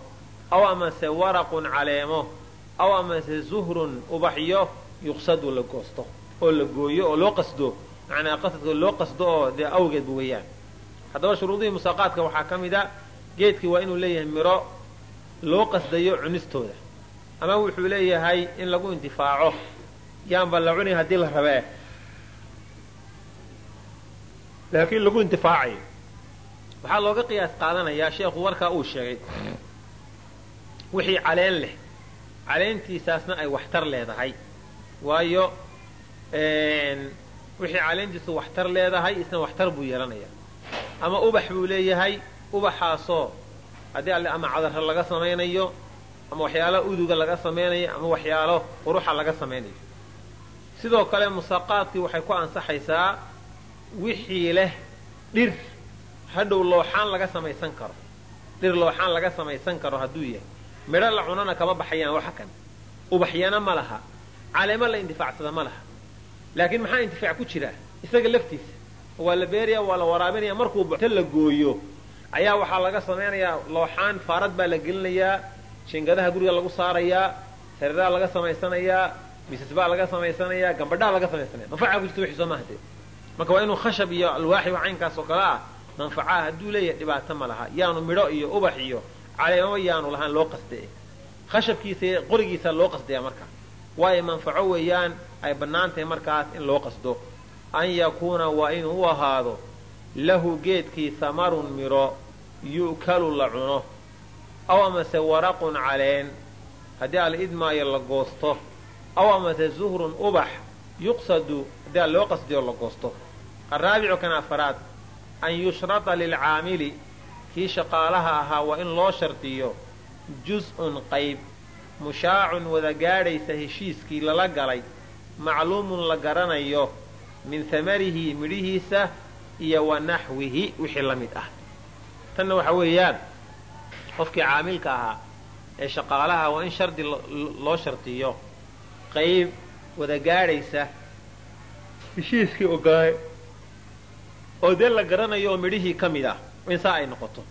Aw amase waraqun caleemo aw amase zuhrun ubaxyo yuqsadu la goosto oo la gooyo oo loo qasdo macnaa qasadka loo qasdo oo dee awgeedba weeyaan. Haddaba shuruudihii musaaqaadka waxaa ka mid a geedkii waa inuu leeyahay midho loo qasdayo cunistooda. Ama wuxuu leeyahay in lagu intifaaco yaanba la cuni haddii la rabee laakiin lagu intifaacayo waxaa looga qiyaas qaadanayaa sheekhu warkaa uu sheegay. Wixii caleen leh. Caleentiisaasna ay waxtar leedahay. Waayo wixii caleentiisu waxtar leedahay isna waxtar buu yeelanayaa. Ama ubax buu leeyahay ubaxaasoo haddii alle ama cadara laga samaynayo ama waxyaalo uduga laga samaynayo ama waxyaalo quruxa laga samaynayo. Sidoo kale musaaqaadkii waxay ku ansaxaysaa wixii leh dhir. Hadhow looxaan laga samaysan karo. Dhir looxaan laga samaysan karo hadduu yahay. Midho la cunana kama baxayaan waxa kan. Ubaxyana ma laha. Caleemo la intifaacsada ma laha laakiin maxaa intifaac ku jira? Isaga laftiisa. Waa la beeraya waa la waraabinaya markuu buxto la gooyo ayaa waxaa laga samaynayaa looxaan faarad baa la gelinayaa shingadaha guriga lagu saarayaa sariraa laga samaysanayaa misas baa laga samaysanayaa gambadhaa laga samaysanaya manfaca ku jirta wixii soo maaha marka waa inuu khashab iyo alwaaxi wa caynkaas oo kale ah manfacaha hadduu leeyahay dhibaato ma laha. Yaanu midho iyo ubax iyo caleemo yaanu lahaan loo qasde khashabkiisa qorigiisa loo qasdaya marka. Waayo manfaco weeyaan ay bannaan tahay markaas in loo qasdo. An yakuuna waa inuu u ahaado lahu geedkii hamarun midho yu'kalu la cuno. Aw amase waraqun caleen haddii ala idmaayo la goosto. Aw amase zuhrun ubax yuqsadu haddii a loo qasdiyo la goosto. Araabicu kan afaraad an yushrada lilcaamili kii shaqaalaha ahaa waa in loo shardiyo. Jus-un qayb mushaacun wada gaadhaysa heshiiskii lala galay macluumun la garanayo min hamarihi midhihiisa iyo wa naxwihi wixii la mid ah. Tanna waxa weeyaan qofkii caamilka ahaa ee shaqaalaha waa in shardi loo shardiyo qayb wada gaadhaysa heshiiskii ogolay oo dee la garanayo oo midhihii ka mid ah in saa ay noqoto.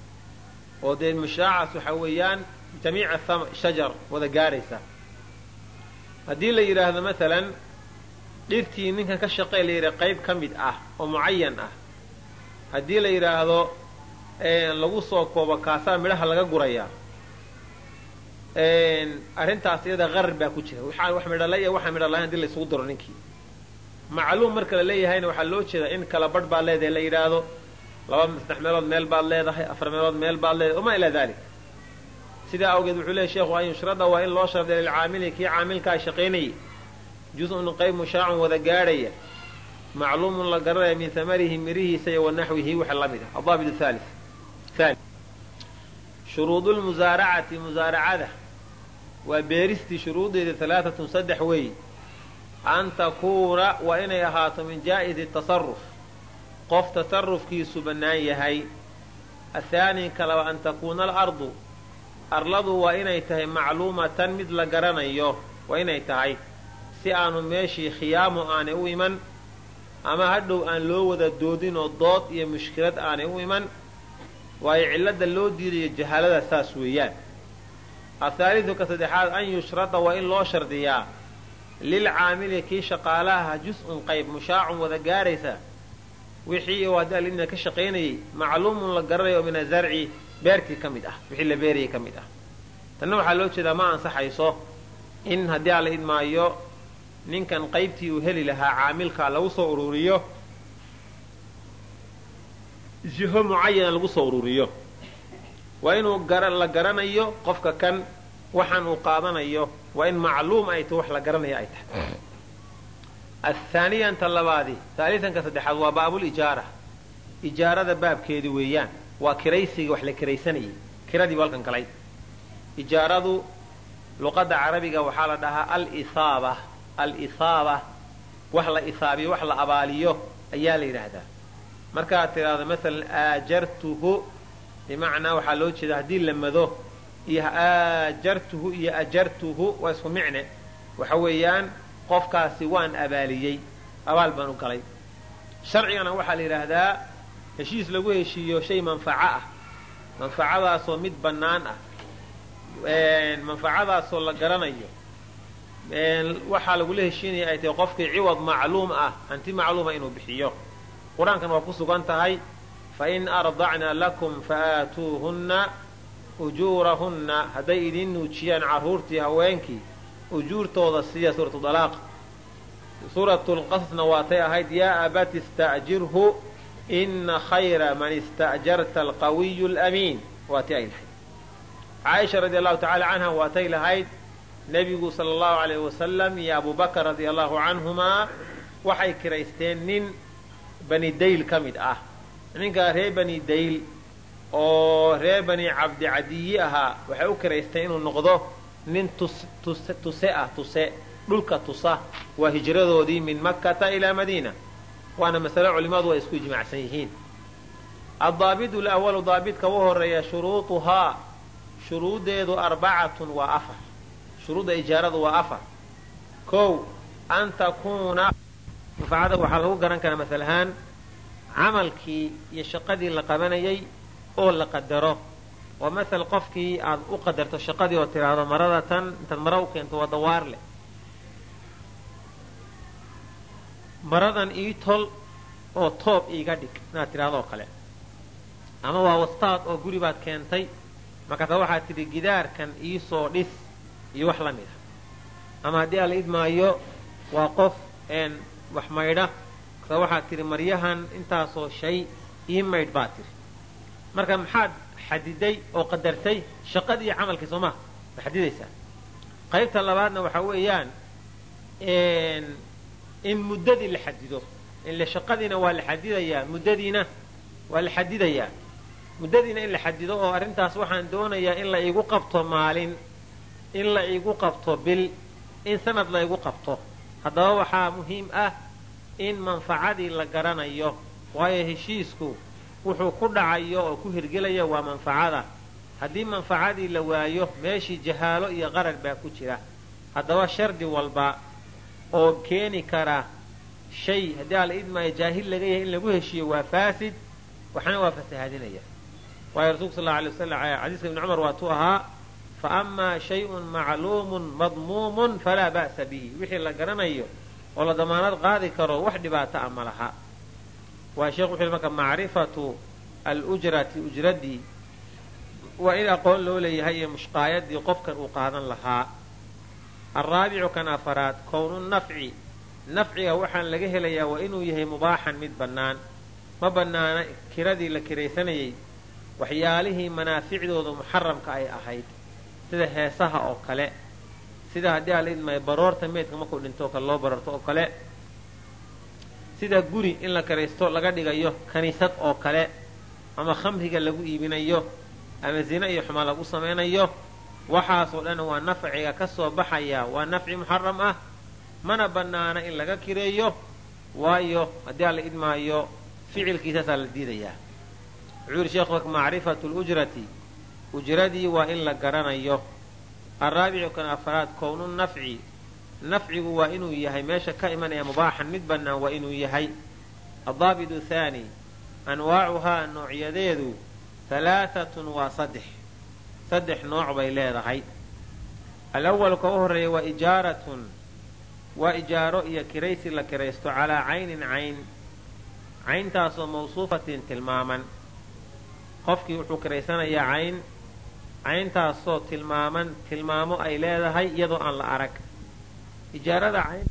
Oo dee mushaacaas waxa weeyaan jamiica shajar wada gaadhaysa. Haddii la yidhaahdo maalan dhirtii ninkan ka shaqey la yidhaha qayb ka mid ah oo mucayan ah. Haddii la yidhaahdo lagu soo koobo kaasaa midhaha laga gurayaa. Arrintaas iyada qarar baa ku jira. Wax midhala iyo waxaa midha lahayn haddii daro ninkii. Macluum marka la leeyahayna waxaa loo jeedaa in kala badh baad leedahay la yidhaahdo laba saddex meelood meel baad leedahay afar meelood meel baad leedahay wamaa ilaa dalik sidaa awgeed wuxuu leeyay sheekhu an yushrada waa in loo shardiya lilcaamili kii caamilkaa shaqaynayay juz-un qayb mushaacun wada gaadhaya macluumun la garanaya min hamarihi mirihiisa iyo wa naxwihi waxa la mid ah adaabit haali lmusaaracati musaaracada waa beeristii shuruudeeda alaaatun saddex weey an takuuna waa inay ahaato min jaa'izi tasaruf qof tasarufkiisu bannaan yahay athaani kalaba an takuuna alardu arladu waa inay tahay macluumatan mid la garanayo waa inay tahay si aanu meeshii khiyaamu aanay u iman ama hadhow aan loo wada doodin oo dood iyo mushkilad aanay u iman waayo cilladda loo diidayo jahaalada saas weeyaan. Athaalidu ka saddexaad an yushrada waa in loo shardiyaa lilcaamili kii shaqaalaha jus-un qayb mushaacun wada gaaraysa wixii oo haddii alidna ka shaqaynayay macluumun la garanayo min azarci beertii ka mid ah wixii la beerayay ka mid ah. Tanna waxaa loo jeedaa ma ansaxayso in haddii aan idmaayo ninkan qaybtii uu heli lahaa caamilka lagu soo ururiyo jiho mucayana lagu soo ururiyo. Waa inuu la garanayo qofka kan waxaan uu qaadanayo waa in macluum ay tahy wax la garanaya ay tahay. Athaaniyanta labaadi haalitanka saddexaad waa baabulijaara ijaarada baabkeedi weeyaan waa kiraysiga wax la kiraysanayay kiradii halkan galay ijaaradu luqadda carabiga waxaa la dhahaa alisaaba alisaaba wax la isaabiyo wax la abaaliyo ayaa la yidhaahdaa. Markaad tidhaahdo masalan aajartuhu bimacnaa waxaa loo jeeda haddii la mado iyo aajartuhu iyo ajartuhu waa isku micne. Waxa weeyaan qofkaasi waan abaaliyey abaal baan u galay. Sharcigana waxaa la yidhaahdaa heshiis lagu heshiiyo shay manfaco ah. Manfacadaasoo mid bannaan ah. Manfacadaasoo la garanayo waxaa lagula heshiinaya ay tahay qofkii ciwad macluum ah hanti macluuma inuu bixiyo. Qur'aankan waa ku sugan tahay fain ardacna lakum faaatuuhunna ujuurahunna. Hadday idiin nuujiyaan carruurtii haweenkii ujuurtooda siiya suuratu dalaaq suuratulqasasna waatay ahayd yaa abati ista'jirhu ina khayra man ista'jarta alqawiyu alamiin. Waatay ay lahayd. Caaisha radi allahu tacala canha waatay lahayd nebigu sala allahu alayh wasalam iyo abubakar radia allahu canhumaa waxay kiraysteen nin bani dayl ka mid ah. Ninkaa reer bani dayl oo reer bani cabdi cadiyi ahaa waxay u kiraysteen inuu noqdo nin tuse ah tuse dhulka tusa waa hijradoodii min makkata ilaa madiina. Waana masale culimmadu ay isku ijmaacsan yihiin. Addaabidu lawalu daabidka u horreeya shuruuduhaa shuruuddeedu arbacatun waa afar shuruudda ijaaradu waa afar. Kow an takuuna manfacada waxaa lagu garan karaa masalahaan camalkii iyo shaqadii la qabanayay oo la qadaro. Oo masel qofkii aad u qadarto shaqadii oo tidhaahdo marada tan intaad mara u keento waa dawaar leh. Maradan ii tol oo toob iiga dhig inaad tidhahdo oo kale. Ama waa wastaad oo guri baad keentay markaasa waxaad tidhi gidaarkan iisoo dhis iyo wax la mid a ama haddii aan la idmaayo waa qof wax maydha. Markaasa waxaad tidhi maryahan intaasoo shay ii maydh baad tidhi marka maxaad xadiday oo qadartay shaqadii iyo camalkii soo maha ma xadidaysaa qaybta labaadna waxaa weeyaan in muddadii la xadido ile shaqadiina waa la xadidayaa muddadiina waa la xadidayaa muddadiina in la xadido oo arrintaas waxaan doonayaa in la igu qabto maalin in la igu qabto bil in sanad la igu qabto. Haddaba waxaa muhiim ah in manfacadii la garanayo waayo heshiisku wuxuu ku dhacayo oo ku hirgelaya waa manfacada. Haddii manfacadii la waayo meeshii jahaalo iyo qarar baa ku jira. Haddaba shardi walba oo keeni kara shay haddii ala idmaayo jaahil laga yahay in lagu heshiiyo waa faasid waxna waa fasahaadinaya. Waayo rasuulku sal alay waslam xadiiska ibni cumar waatuu ahaa fa amaa shayun macluumun madmuumun falaa ba'sa bihi wixii la garanayo oo la damaanad qaadi karo wax dhibaato a ma laha waa sheekh wuxuu marka macrifatu alujrati ujradii waa in aqoon loo leeyahay iyo mushqaayadii qofkan uu qaadan lahaa alraabicu kan afaraad kownu nafci nafciga waxaan laga helayaa waa inuu yahay mubaaxan mid bannaan ma bannaana kiradii la kiraysanayay waxyaalihii manaaficdooda muxaramka ay ahayd sida heesaha oo kale sida haddii ala idmaayo baroorta meydka markuu dhinto kale loo bararto oo kale sida guri in la kiraysto laga dhigayo kaniisad oo kale ama khamriga lagu iibinayo ama zina iyo xumaa lagu samaynayo waxaasoo dhan waa nafciga ka soo baxaya waa nafci muxaram ah mana bannaana in laga kireeyo waayo haddii ala idmaayo ficilkiisaasaa la diidayaa. Wuxuu yidhi sheekhu macrifatu lujrati ujradii waa in la garanayo. Alraabicu kan afraad kownu nafci. Nafcigu waa inuu yahay meesha ka imanaya mubaaxan mid bannaan waa inuu yahay. Addaabitu thaani anwaacuhaa noocyadeedu halaaatun waa saddex. Saddex nooc bay leedahay. Alawal ka u horreeya waa ijaaratun. Waa ijaaro iyo kiraysi la kiraysto calaa caynin cayn. Cayntaasoo mawsuufatin tilmaaman. Qofkii wuxuu kiraysanayaa cayn cayntaasoo tilmaaman tilmaamo ay leedahay iyadoo aan la arag. Ijaarada cayn